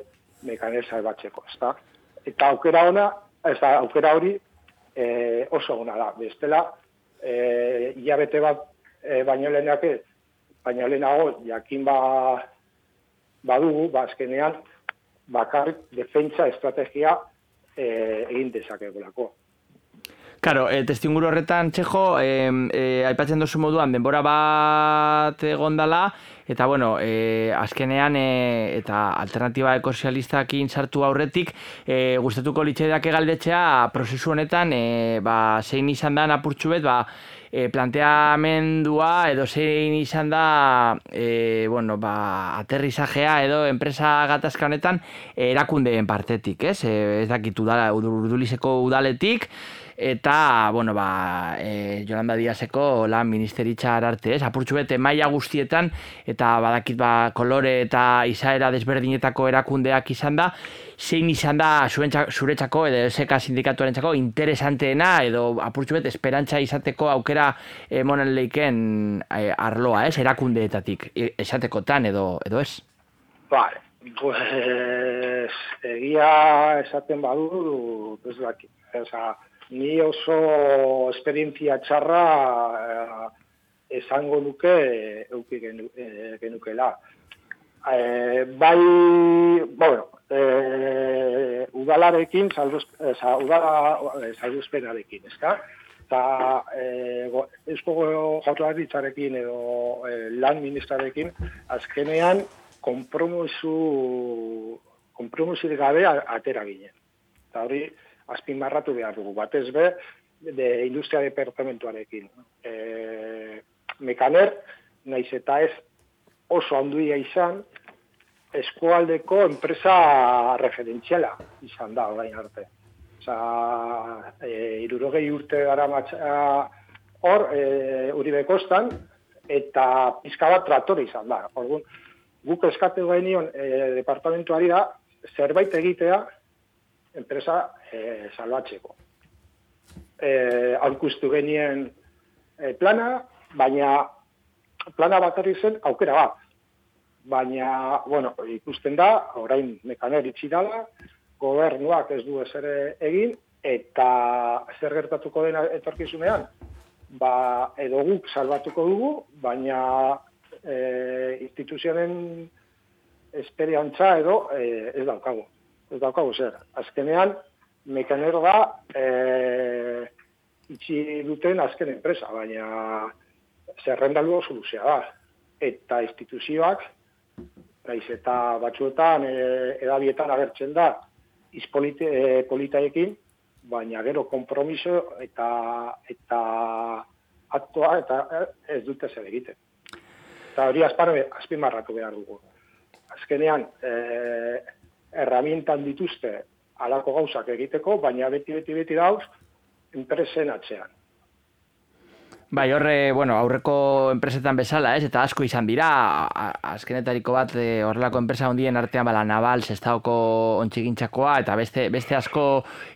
mekanesa ebatzeko, ezta? Eta aukera ona, ez da, aukera hori e, oso ona da. Bestela, e, hilabete bat e, baino lehenak baino lehenago jakin ba badugu, ba azkenean bakarrik defentsa estrategia e, egin dezakegulako. Claro, e, testinguru horretan, Txejo, e, e, aipatzen duzu moduan, denbora bat egondala, eta bueno, e, azkenean, e, eta alternatiba ekosozialistakin sartu aurretik, e, gustatuko litxedak egaldetzea, prozesu honetan, e, ba, zein izan da apurtxu bet, ba, e, planteamendua edo zein izan da e, bueno, ba, aterrizajea edo enpresa gatazka honetan erakundeen partetik, ez? E, ez dakit udala, urdulizeko udaletik, eta, bueno, ba, e, Jolanda Diazeko lan ministeritza arte, ez? Apurtxu bete maila guztietan, eta badakit ba, kolore eta izaera desberdinetako erakundeak izan da, zein izan da zuretzako edo SK sindikatuaren txako interesanteena edo apurtxu bet esperantza izateko aukera emonen leiken e, arloa, ez, erakundeetatik, e, esatekotan edo, edo ez? Vale, pues egia esaten badu, ez daki, oza, ni oso esperientzia txarra eh, esango nuke euki genukela. Eh, bai, bueno, e, udalarekin, eza, udala saluzpenarekin, ezka? Eta e, eusko jautlaritzarekin edo e, lan ministrarekin, azkenean kompromisu kompromisu gabe atera ginen. Eta hori, azpimarratu behar dugu, batez be, de industria departamentuarekin. E, mekaner, naiz eta ez oso handuia izan, eskualdeko enpresa referentziala izan da orain arte. Osa, e, irurogei urte gara matxa hor, e, uribe kostan, eta pizka bat tratore izan da. Orduan, guk eskate genion e, departamentuari da, zerbait egitea enpresa e, salbatzeko. E, Aurkustu genien e, plana, baina plana bakarri zen aukera bat baina, bueno, ikusten da, orain mekaner itxi dala, gobernuak ez du esere egin, eta zer gertatuko dena etorkizunean, ba, edo guk salbatuko dugu, baina e, instituzionen esperiantza edo e, ez daukagu. Ez daukagu zer. Azkenean, mekaner da e, itxi duten azken enpresa, baina zerrendalu soluzioa da. Eta instituzioak Naiz eta batzuetan e, edabietan agertzen da izpolite e, politaekin, baina gero kompromiso eta eta aktua eta e, ez dute zer egiten. Eta hori azpimarratu behar dugu. Azkenean, e, erramientan dituzte alako gauzak egiteko, baina beti, beti, beti dauz, enpresen atzean. Bai, horre, bueno, aurreko enpresetan bezala, ez, eta asko izan dira, azkenetariko bat e, horrelako enpresa hondien artean bala Naval, Sestaoko ontsigintzakoa, eta beste, beste asko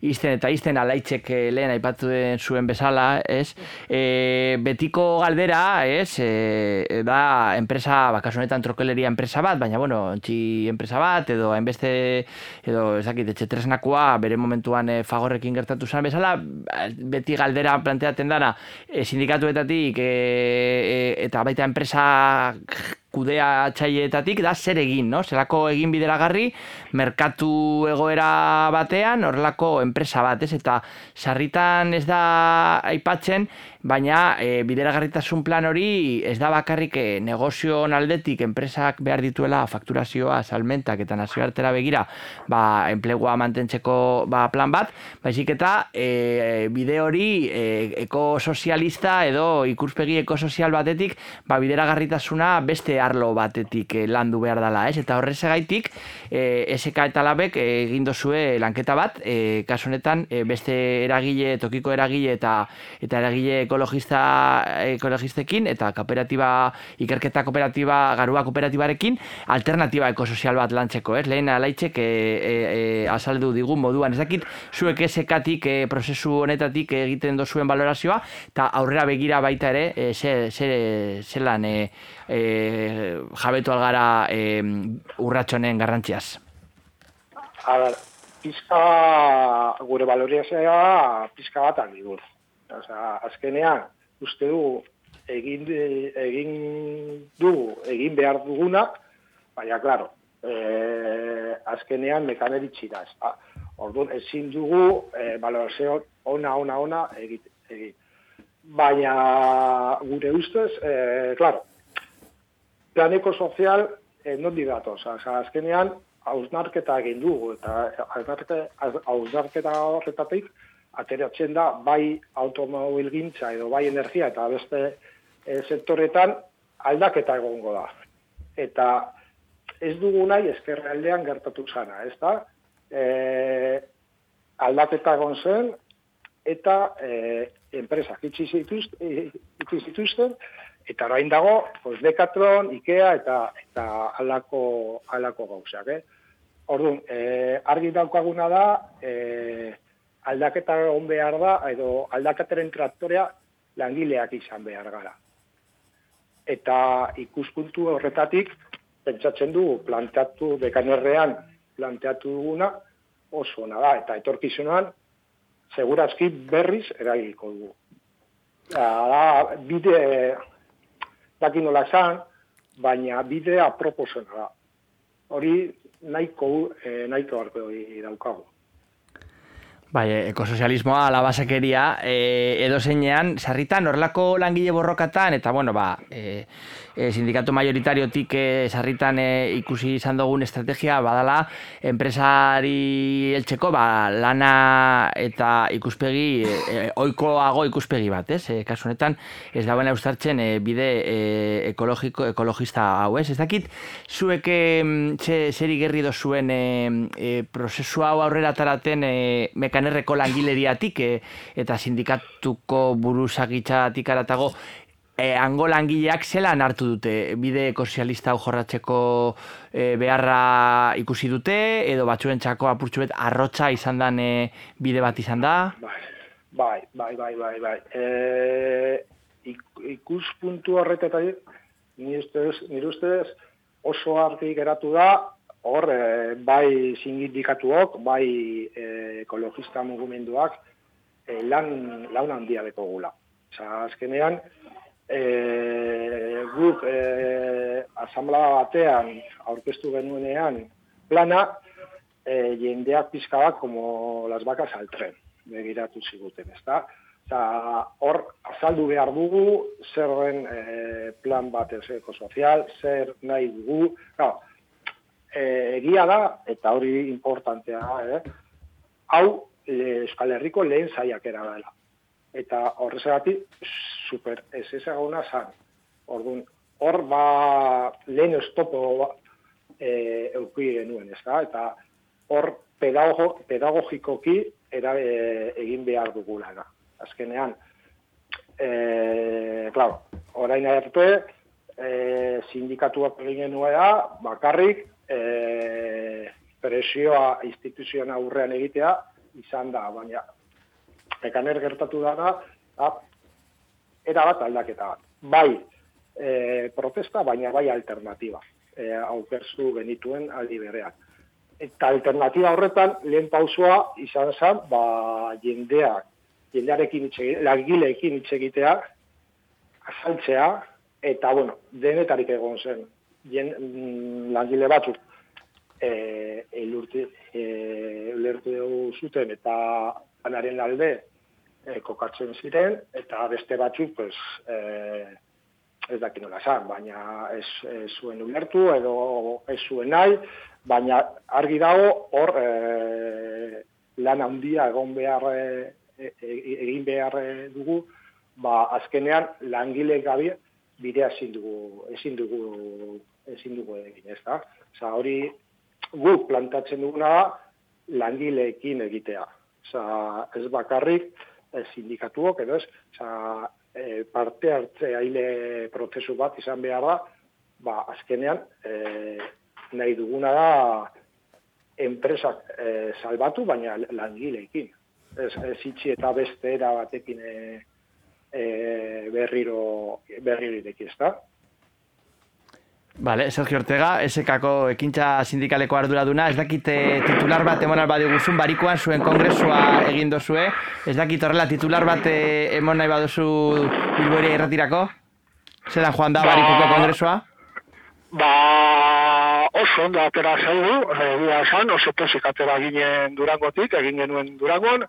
izten eta izten alaitzek eh, lehen aipatu zuen bezala, ez, e, betiko galdera, ez, e, da enpresa, bakasunetan trokeleria enpresa bat, baina, bueno, ontsi enpresa bat, edo hainbeste, edo, ezakit, etxetresnakoa, bere momentuan e, fagorrekin gertatu zen bezala, beti galdera planteaten dara, e, sindikatu batzuetatik e, e, eta baita enpresa kudea txaietatik da zer egin, no? Zerako egin bideragarri merkatu egoera batean horrelako enpresa bat, ez? Eta sarritan ez da aipatzen, baina e, bideragarritasun plan hori ez da bakarrik e, negozio aldetik enpresak behar dituela fakturazioa, salmentak eta nazioartera begira, ba, enplegua mantentzeko ba, plan bat, baizik eta e, bide hori e, ekosozialista edo ikuspegi ekosozial batetik ba, bideragarritasuna beste arlo batetik e, landu behar dela, ez? Eta horrezagaitik, e, SK eta labek egin dozue lanketa bat, e, kasu honetan e, beste eragile, tokiko eragile eta eta eragile ekologista ekologistekin eta kooperatiba ikerketa kooperatiba garua kooperatibarekin alternatiba ekosozial bat lantzeko, ez? Lehen alaitzek e, e, e, azaldu digun moduan, ez dakit zuek SK-tik e, prozesu honetatik egiten dozuen valorazioa eta aurrera begira baita ere e, ze, ze, zelan e, e, jabetu algara e, urratxonen garrantziaz? A ber, pizka gure balorizazioa pizka bat aldigur. Osea, azkenean, uste du egin, egin dugu, egin behar duguna, baina, klaro, e, azkenean mekaneri txiraz. Ah, Orduan, ezin dugu e, balorazio ona, ona, ona egit, egit. Baina, gure ustez, e, klaro, planeko sozial, e, non digatoz, azkenean, hausnarketa egin dugu, eta hausnarketa horretatik, ateratzen da, bai automobil gintza edo bai energia eta beste e, sektoretan aldaketa egongo da. Eta ez dugu nahi eskerraldean gertatu zana, ez da? E, aldaketa egon zen, eta e, enpresak itxi zituzten, eta orain dago, pues, Decathlon, Ikea eta eta alako, alako gauzak, eh? Orduan, e, argi daukaguna da, e, aldaketa egon behar da, edo aldaketaren traktorea langileak izan behar gara. Eta ikuspuntu horretatik, pentsatzen du, planteatu, dekanerrean planteatu duguna, oso ona da, eta etorkizunan, segurazki berriz eragiko dugu. Da, bide, daki nola esan, baina bidea proposena da. Hori nahiko, eh, nahiko arko daukagu. Bai, ekosozialismoa, alabasekeria, e, edo zeinean, sarritan, horrelako langile borrokatan, eta, bueno, ba, e, e, sindikatu majoritariotik e, sarritan e, ikusi izan dugun estrategia, badala, enpresari eltseko, ba, lana eta ikuspegi, e, e, oikoago ikuspegi bat, ez? E, kasu honetan, ez dagoen eustartzen e, bide e, ekologiko, ekologista hau, ez? Ez dakit, zuek e, zer igerri dozuen e, e, prozesu hau aurrera taraten e, kanerreko langileriatik e, eta sindikatuko buruzagitzatik aratago e, ango langileak zelan hartu dute bide ekozialista hau jorratzeko e, beharra ikusi dute edo batzuen txako apurtxu arrotza izan dan e, bide bat izan da? Bai, bai, bai, bai, bai, bai. E, ikuspuntu horretatik nire ustez, nire ustez oso argi geratu da hor, e, bai sindikatuok, bai e, ekologista mugimenduak e, lan, lan handia deko gula. Osa, azkenean, e, guk e, asamblea batean aurkeztu genuenean plana, e, jendeak pizka como las vacas al tren, begiratu ziguten, ez da? hor, azaldu behar dugu, zerren e, plan bat ez ekosozial, zer nahi dugu, gau, e, egia da, eta hori importantea, eh? hau e, Euskal Herriko lehen zaiak dela. Eta horrezagatik, super, ez ezaguna zan. Orduan, hor ba lehen estopo e, eukui genuen, ez da? Eta hor pedagogo, pedagogikoki era, e, egin behar dugula. Da. Azkenean, e, claro, orain arte, e, sindikatuak egin genuen da, bakarrik, e, presioa instituzioan aurrean egitea izan da, baina ekaner gertatu dara, da, era bat aldaketa bat. Bai, e, protesta, baina bai alternatiba, e, aukerzu genituen aldi berean. Eta alternatiba horretan, lehen pausua izan zen, ba, jendeak, jendearekin itxegitea, lagileekin itxegitea, azaltzea, eta, bueno, denetarik egon zen, jen, mm, langile batzuk e, elurte, e, dugu zuten eta anaren alde e, kokatzen ziren, eta beste batzuk, pues, e, ez dakin nola zan, baina ez, ez zuen ulertu edo ez zuen nahi, baina argi dago hor e, lan handia egon behar e, e, egin behar dugu, ba azkenean langile gabe bidea ezin dugu, ezin dugu ezin dugu egin, ez da? Osa, hori gu plantatzen duguna langileekin egitea. Osa, ez bakarrik ez sindikatuok, edo ez, osa, e, parte hartze aile prozesu bat izan behar da, ba, azkenean, e, nahi duguna da enpresak e, salbatu, baina langileekin. Ez, ez itxi eta beste era batekin e, e, berriro, berriro ideki, ez da? Vale, Sergio Ortega, SKko ekintza sindikaleko arduraduna, ez dakit eh, titular bat emon alba diguzun, barikoan zuen kongresua egin dozue, ez dakit horrela titular bat eh, emon nahi baduzu Bilboria irratirako? Zeran joan da Ba- barikoko kongresua? Ba, oso ondo atera zaigu, egia esan, oso posik atera ginen durangotik, egin genuen durangon,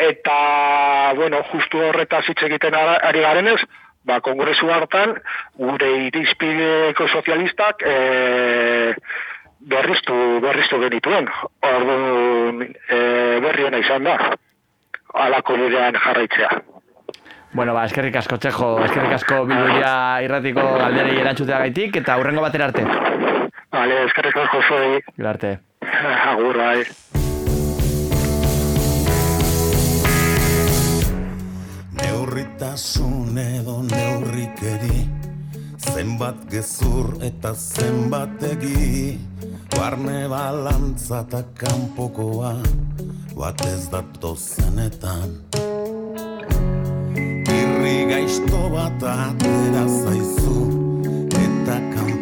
eta, bueno, justu horretaz hitz egiten ari garenez, ba, kongresu hartan, gure irizpideko sozialistak e, berriztu, berriztu genituen. Orduan, e, berri ona izan da, alako bidean jarraitzea. Bueno, ba, eskerrik asko txejo, eskerrik asko Bilboria irratiko galderei erantzutea eta hurrengo batera arte. Vale, eskerrik asko zuei, Gero arte. agur bai. Neurritasun edo neurrikeri Zenbat gezur eta zenbat egi Barne balantza eta kanpokoa Bat ez dato zenetan Irri gaizto bat atera zaizu Eta kanpo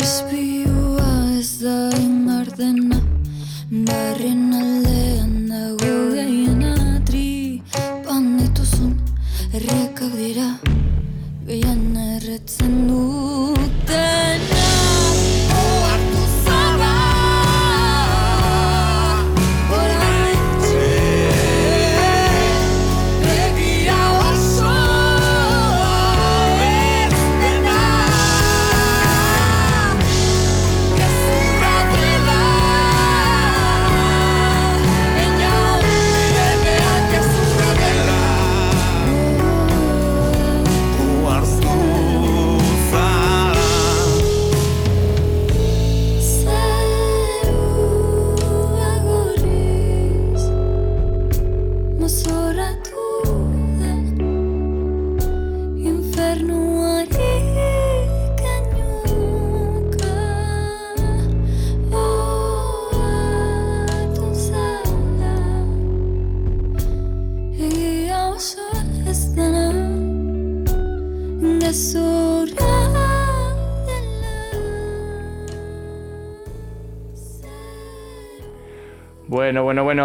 Ispilua ez da ingar dena Barren aldean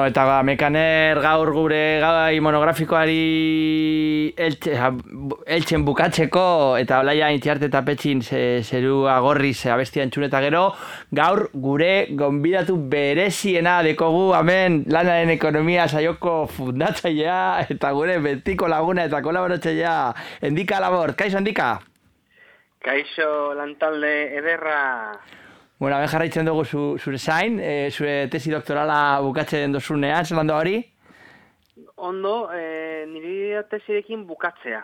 eta mekaner gaur gure gai monografikoari eltxen bukatzeko eta olaia intziarte eta petxin ze, zerua gorriz abestia entzun eta gero gaur gure gonbidatu bereziena dekogu hemen lanaren ekonomia saioko fundatzailea eta gure betiko laguna eta kolaboratzailea Endika Labor, kaixo Endika? Kaixo lantalde ederra. Bueno, hemen jarraitzen dugu zu, zure zain, e, zure tesi doktorala bukatzen dozunean, zelan da hori? Ondo, e, nire tesirekin bukatzea.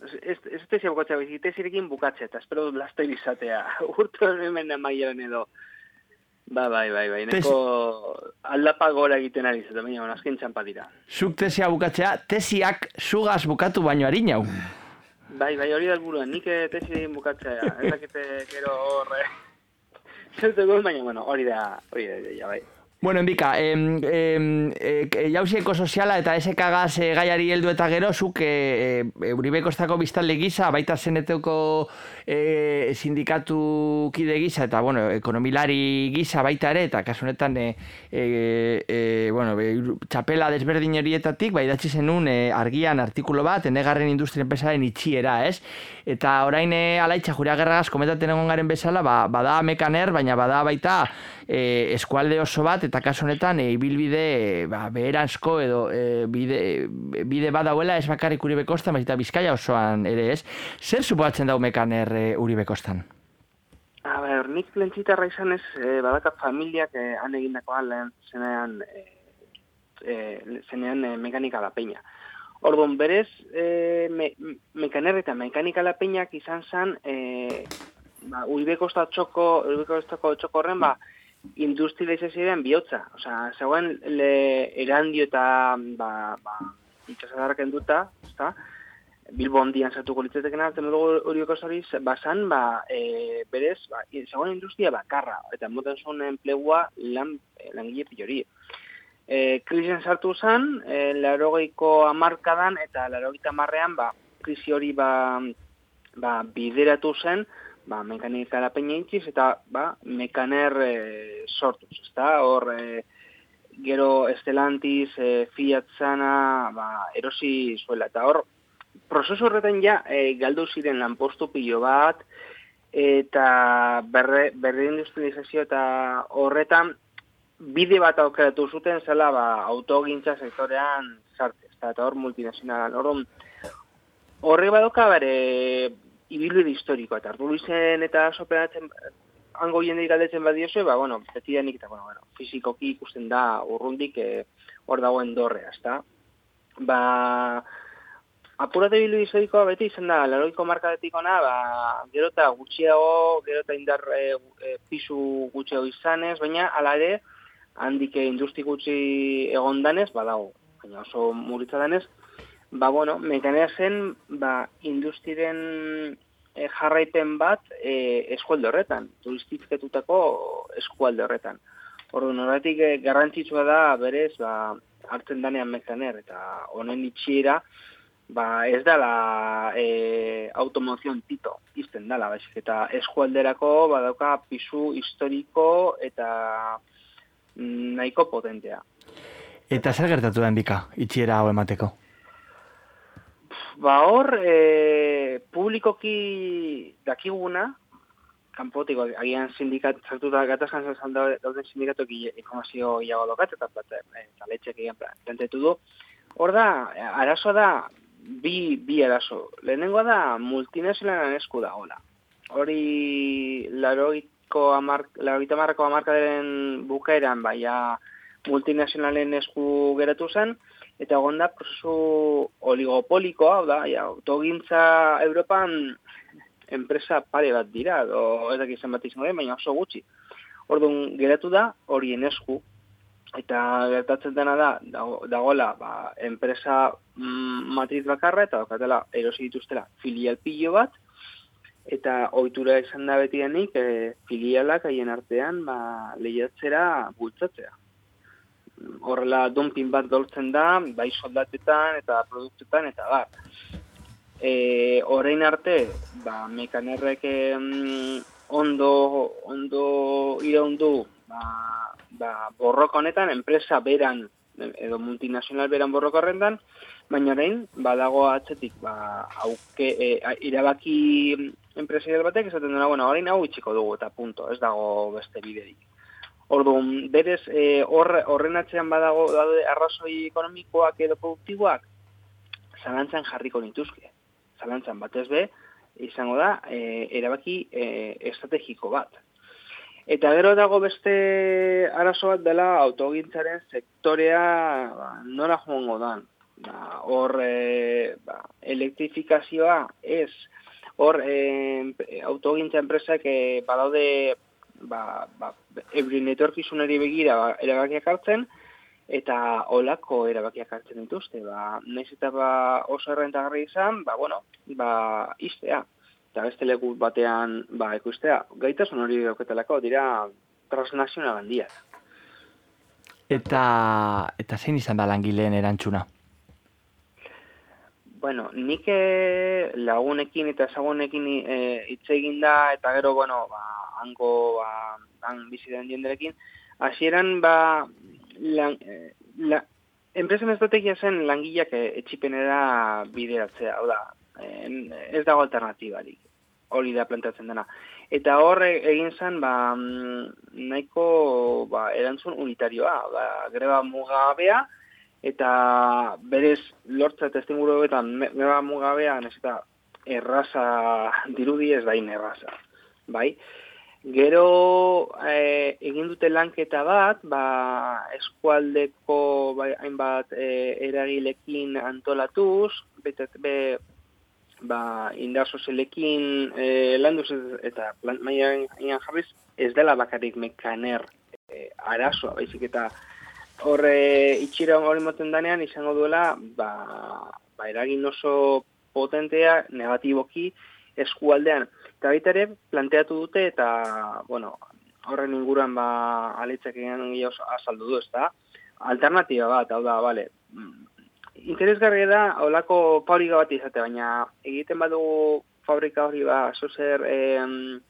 Ez, ez, tesia bukatzea, baizik tesirekin bukatzea, eta espero dut laster izatea. Urto hemen amaieran edo. Ba, bai, bai, bai, neko aldapa gora egiten ari zeta, baina, azken txampa dira. Zuk tesia bukatzea, tesiak zugaz bukatu baino harinau. Bai, bai, hori da helburua, nik eh, tesirekin bukatzea, ez dakite gero horre. Zertu guen, baina, bueno, hori da, hori da. Bueno, enbika, em, em, e, jauzieko soziala eta esekagaz e, gaiari heldu eta gero, zuk e, e, Uribekostako biztalde gisa, baita zeneteko e, sindikatu kide gisa, eta bueno, ekonomilari gisa baita ere, eta kasunetan e, e, e, bueno, be, txapela desberdin horietatik, bai datzi zenun e, argian artikulo bat, enegarren industrien pesaren itxiera, ez? Eta orain e, alaitza juria gerragaz komentaten egon garen bezala, ba, bada mekaner, baina bada baita e, eskualde oso bat, eta kasu honetan e, ibilbide ba, beheranzko edo e, bide, bide badauela ez bakarrik Uribe Kostan, baita Bizkaia osoan ere ez. Zer supoatzen dau mekaner e, Uribe Kostan? A ber, nik lentzitarra izan ez, e, badakat familiak e, han egindako lehen zenean, e, e, zenean e, mekanika da peña. Orduan, berez, e, me, mekaner eta mekanika la peñak izan zen, e, ba, Uribe Kosta txoko, Uribe Kostako txoko horren, ba, industrializazioaren bihotza. Osea, zegoen le erandio eta ba, ba, itxasadarrak enduta, ezta? Bilbo ondian sartuko litzatekena, hartzen dugu horioko zoriz, basan, ba, e, berez, ba, zegoen industria bakarra, eta moten zuen enplegua lan, langile pilori. E, krisen sartu zen, e, larogeiko amarkadan, eta larogeita marrean, ba, krisi hori ba, ba, bideratu zen, ba, mekanika da peina intziz, eta ba, mekaner e, sortuz, ezta? Hor, e, gero Estelantiz, e, Fiat Zana, ba, erosi zuela, eta hor, prozesu horretan ja, e, galdu ziren lanpostu pilo bat, eta berre, berre industrializazio eta horretan bide bat aukeratu zuten zela ba, autogintza sektorean sartez, eta hor multinazionalan. Hor, horre badoka bere ibilbide historikoa, eta hartu izen eta soperatzen hango jende galdetzen badiozu, ba, bueno, beti denik, eta, bueno, bueno, fizikoki ikusten da urrundik eh, hor dagoen dorrea, ezta? Ba, apurate bildu historikoa beti izan da, laroiko markadetik ona, ba, gero eta gutxiago, gero eta indar e, e, pisu gutxiago izanez, baina ala ere, handik industri gutxi egon danez, badago, baina oso muritza danez, ba, bueno, mekanea zen, ba, industriren e, jarraipen bat e, eskualde horretan, turistiketutako eskualde horretan. Orduan, horretik e, garrantzitsua da, berez, ba, hartzen danean mekaner, eta honen itxiera, ba, ez dala e, automozion tito, izten dala, baizik, eta eskualderako badauka pisu historiko eta mm, nahiko potentea. Eta zer gertatu den bika, itxiera hau emateko? Ba hor, e, publikoki dakiguna, kanpotik, agian sindikat, zartu da, gatazkan zan dauden sindikatok informazio iago lokat, eta, eta, eta letxek egin plantetu du. Hor da, arazoa da, bi, bi arazo. Lehenengoa da, multinazionalan esku da, hola. Hori, laroiko amar, laroita marrako amarkaderen bukaeran, baina multinazionalen esku geratu zen, eta egon da prozesu oligopolikoa, da, ja, autogintza Europan enpresa pare bat dira, edo ez dakit zenbat izan den, baina oso gutxi. Orduan, geratu da, horien esku, eta gertatzen dena da, dagoela, ba, enpresa mm, matriz bakarra, eta dokatela erosi dituztela filial pilo bat, eta ohitura izan da beti denik, e, filialak haien artean ba, lehiatzera bultzatzea horrela dumping bat doltzen da, bai soldatetan eta produktetan eta bar. E, orain arte, ba, mekanerrek ondo, ondo iraundu ba, ba, borroko honetan, enpresa beran, edo multinazional beran borroko horrendan, baina orain, badago atzetik, ba, auke, e, irabaki enpresarial batek, esaten dena, bueno, orain hau itxiko dugu, eta punto, ez dago beste biderik. Orduan, berez, e, horren atzean badago daude arrazoi ekonomikoak edo produktiboak, zalantzan jarriko nituzke. Zalantzan batez be, izango da, e, erabaki e, estrategiko bat. Eta gero dago beste arazo bat dela autogintzaren sektorea ba, nora joango da. Ba, hor e, ba, elektrifikazioa ez, hor e, autogintza enpresak e, badaude ba, ba, ebrin etorkizunari begira ba, erabakiak hartzen, eta olako erabakiak hartzen dituzte. Ba, naiz eta ba, oso errentagarri izan, ba, bueno, ba, iztea. Eta beste leku batean, ba, ekustea. Gaitasun hori dauketelako, dira transnazional handiak. Eta, eta zein izan da langileen erantzuna? Bueno, nik eh, lagunekin eta ezagunekin eh, hitz egin da, eta gero, bueno, ba, hango, ba, han bizi den jenderekin, hasieran ba, lan, eh, la, enpresen estrategia zen langileak eh, etxipenera bideratzea, hau da, ez dago alternatibarik, hori da planteatzen dena. Eta hor e- egin zen, ba, mm, nahiko ba, erantzun unitarioa, ba, greba mugabea, eta berez lortza testinguru eta greba mugabea, ez eta erraza dirudi ez dain erraza, bai? Gero eh, egin dute lanketa bat, ba, eskualdeko bai, hainbat eh, eragilekin antolatuz, bete, be, ba, indar sozialekin eh, landuz ez- eta maian jarriz, ez dela bakarrik mekaner eh, arazoa, baizik eta horre itxira hori moten danean izango duela, ba, ba eragin oso potentea negatiboki eskualdean. Eta baita ere, planteatu dute eta, bueno, horren inguruan ba, alitzak egin azaldu du, ez da? Alternatiba bat, hau da, bale, mm, interesgarria da, holako fabrika bat izate, baina egiten badugu fabrika hori ba, zozer, em,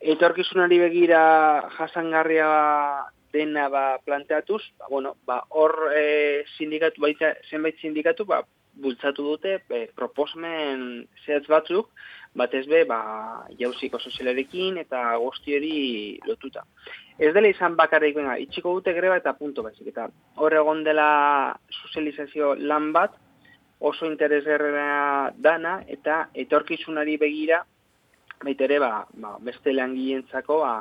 etorkizunari begira jasangarria dena ba, planteatuz, ba, bueno, ba, hor e, sindikatu, baita, zenbait sindikatu, ba, bultzatu dute e, proposamen zehatz batzuk, batez be, ba, jauziko sozialarekin eta guzti hori lotuta. Ez dela izan bakarrik, venga, itxiko dute greba eta punto baizik, eta hor egon dela sozializazio lan bat, oso interesgarria dana, eta etorkizunari begira, baita ba, ba, beste langileentzako ba,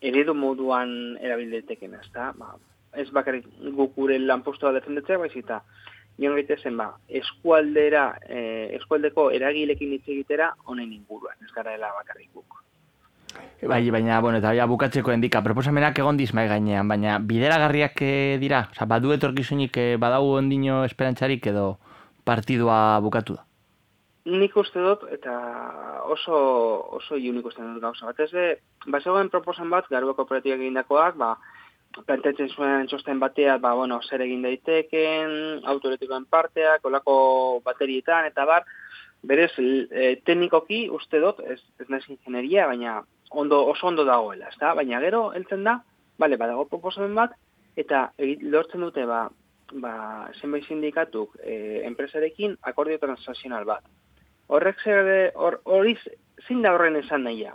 eredu moduan erabildeteken, ezta? Ba, ez bakarrik guk gure lanpostua defendatzea, baizik eta joan gaitezen, ba, eskualdera, eh, eskualdeko eragilekin hitz egitera honen inguruan, ez gara dela bakarrik guk. Bai, baina, bueno, eta ja, bukatzeko endika, proposamenak egon dizmai gainean, baina bideragarriak eh, dira? Osa, badu etorkizunik eh, badau ondino esperantzarik edo partidua bukatu da? Nik uste dut, eta oso, oso iun ikusten dut gauza bat. Ez be, ba, proposan bat, garbo kooperatibak egindakoak, ba, planteatzen zuen txosten batean, ba, bueno, zer egin daiteken, autoretikoen parteak, olako baterietan, eta bar, berez, e, teknikoki uste dut, ez, ez naiz ingenieria, baina ondo, oso ondo dagoela, ezta? Baina gero, heltzen da, bale, badago proposamen bat, eta egit, lortzen dute, ba, ba, zenbait sindikatuk e, enpresarekin akordio transazional bat. Horrek zer, hor, hori zin da horren esan nahia.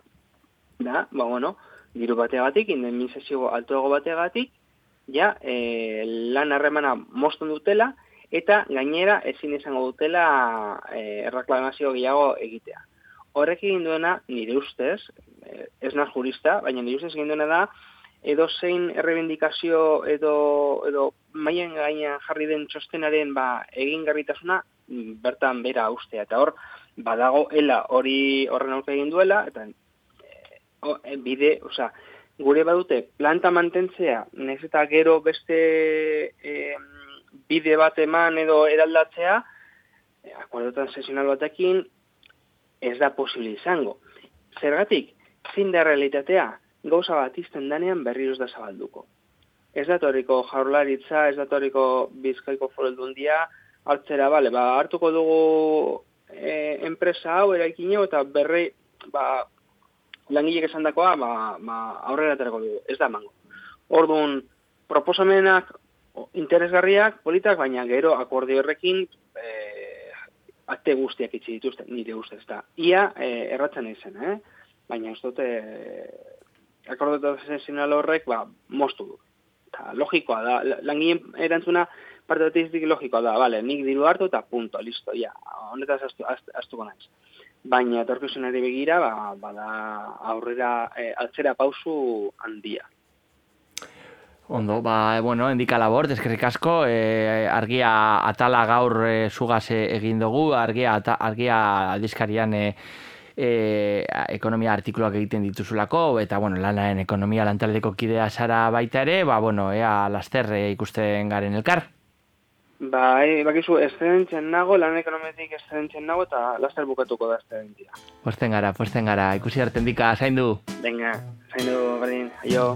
Da, ba, bueno, diru bategatik, indemnizazio altuago bategatik, ja, e, lan harremana mozten dutela, eta gainera ezin izango dutela e, erreklamazio gehiago egitea. Horrek egin duena, nire ustez, e, ez na jurista, baina nire ustez egin duena da, edo zein errebindikazio edo, edo maien gainean jarri den txostenaren ba, egingarritasuna mm, bertan bera ustea. Eta hor, badago ela hori horren aurka egin duela, eta o, e, bide, osea, gure badute planta mantentzea, nez eta gero beste e, bide bat eman edo eraldatzea, e, akuardotan sesional batekin, ez da posible izango. Zergatik, zin da realitatea, gauza bat izten danean berriro ez da zabalduko. Ez datoriko jaurlaritza, ez datoriko bizkaiko foreldundia, hartzera, bale, ba, hartuko dugu e, enpresa hau eraikino eta berrei, ba, langilek esan dakoa, ba, ba, aurrera aterako dugu, ez da emango. Orduan, proposamenak interesgarriak, politak, baina gero akordio horrekin e, ate guztiak itxi dituzte, nire ustez da. Ia e, erratzen izen, eh? baina ez dute akordio sensional horrek ba, moztu du. Ta, logikoa da, la- langileen erantzuna parte logikoa da, vale, nik diru hartu eta punto, listo, ja, honetaz astu, astu, astuko naiz. Baina etorkizunari begira, ba, bada aurrera, e, atzera pausu handia. Ondo, ba, bueno, endika labor, eskerrik asko, e, argia atala gaur e, zugaz egin dugu, argia, ata, argia aldizkarian e, e, ekonomia artikuluak egiten dituzulako, eta, bueno, lanaren ekonomia lantaldeko kidea zara baita ere, ba, bueno, ea laster ikusten garen elkar. Ba, e, bakizu, eszedentzen nago, lan ekonometik eszedentzen nago, eta laster bukatuko da eszedentia. Posten gara, posten gara, ikusi arte endika, zaindu. Venga, zaindu, berdin, aio.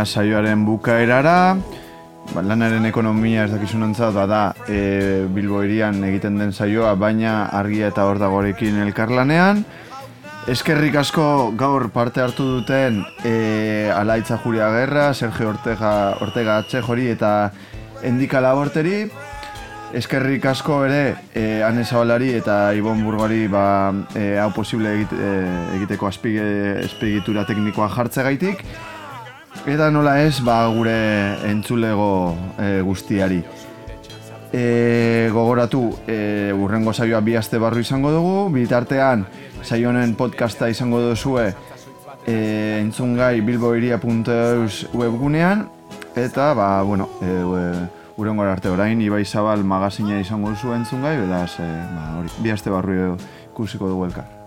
Ekonomia saioaren bukaerara. Ba, lanaren ekonomia ez dakizunentzat bada e, Bilbo hirian egiten den saioa, baina argia eta hor dagorekin elkarlanean. Eskerrik asko gaur parte hartu duten e, Alaitza Julia Guerra, Sergio Ortega, Ortega Atxejori eta Endika Laborteri. Eskerrik asko ere e, Ane Zabalari eta Ibon Burgari ba, e, hau posible egite, e, egiteko azpige, azpigitura teknikoa jartze gaitik. Eta nola ez, ba, gure entzulego e, guztiari. E, gogoratu, e, urrengo saioa bi aste barru izango dugu, bitartean saio honen podcasta izango duzue e, entzungai bilboiria.eus webgunean, eta, ba, bueno, e, e, urrengo arte orain, Ibai Zabal magazina izango duzu entzungai, beraz, e, ba, hori, bi aste barru ikusiko dugu elkar.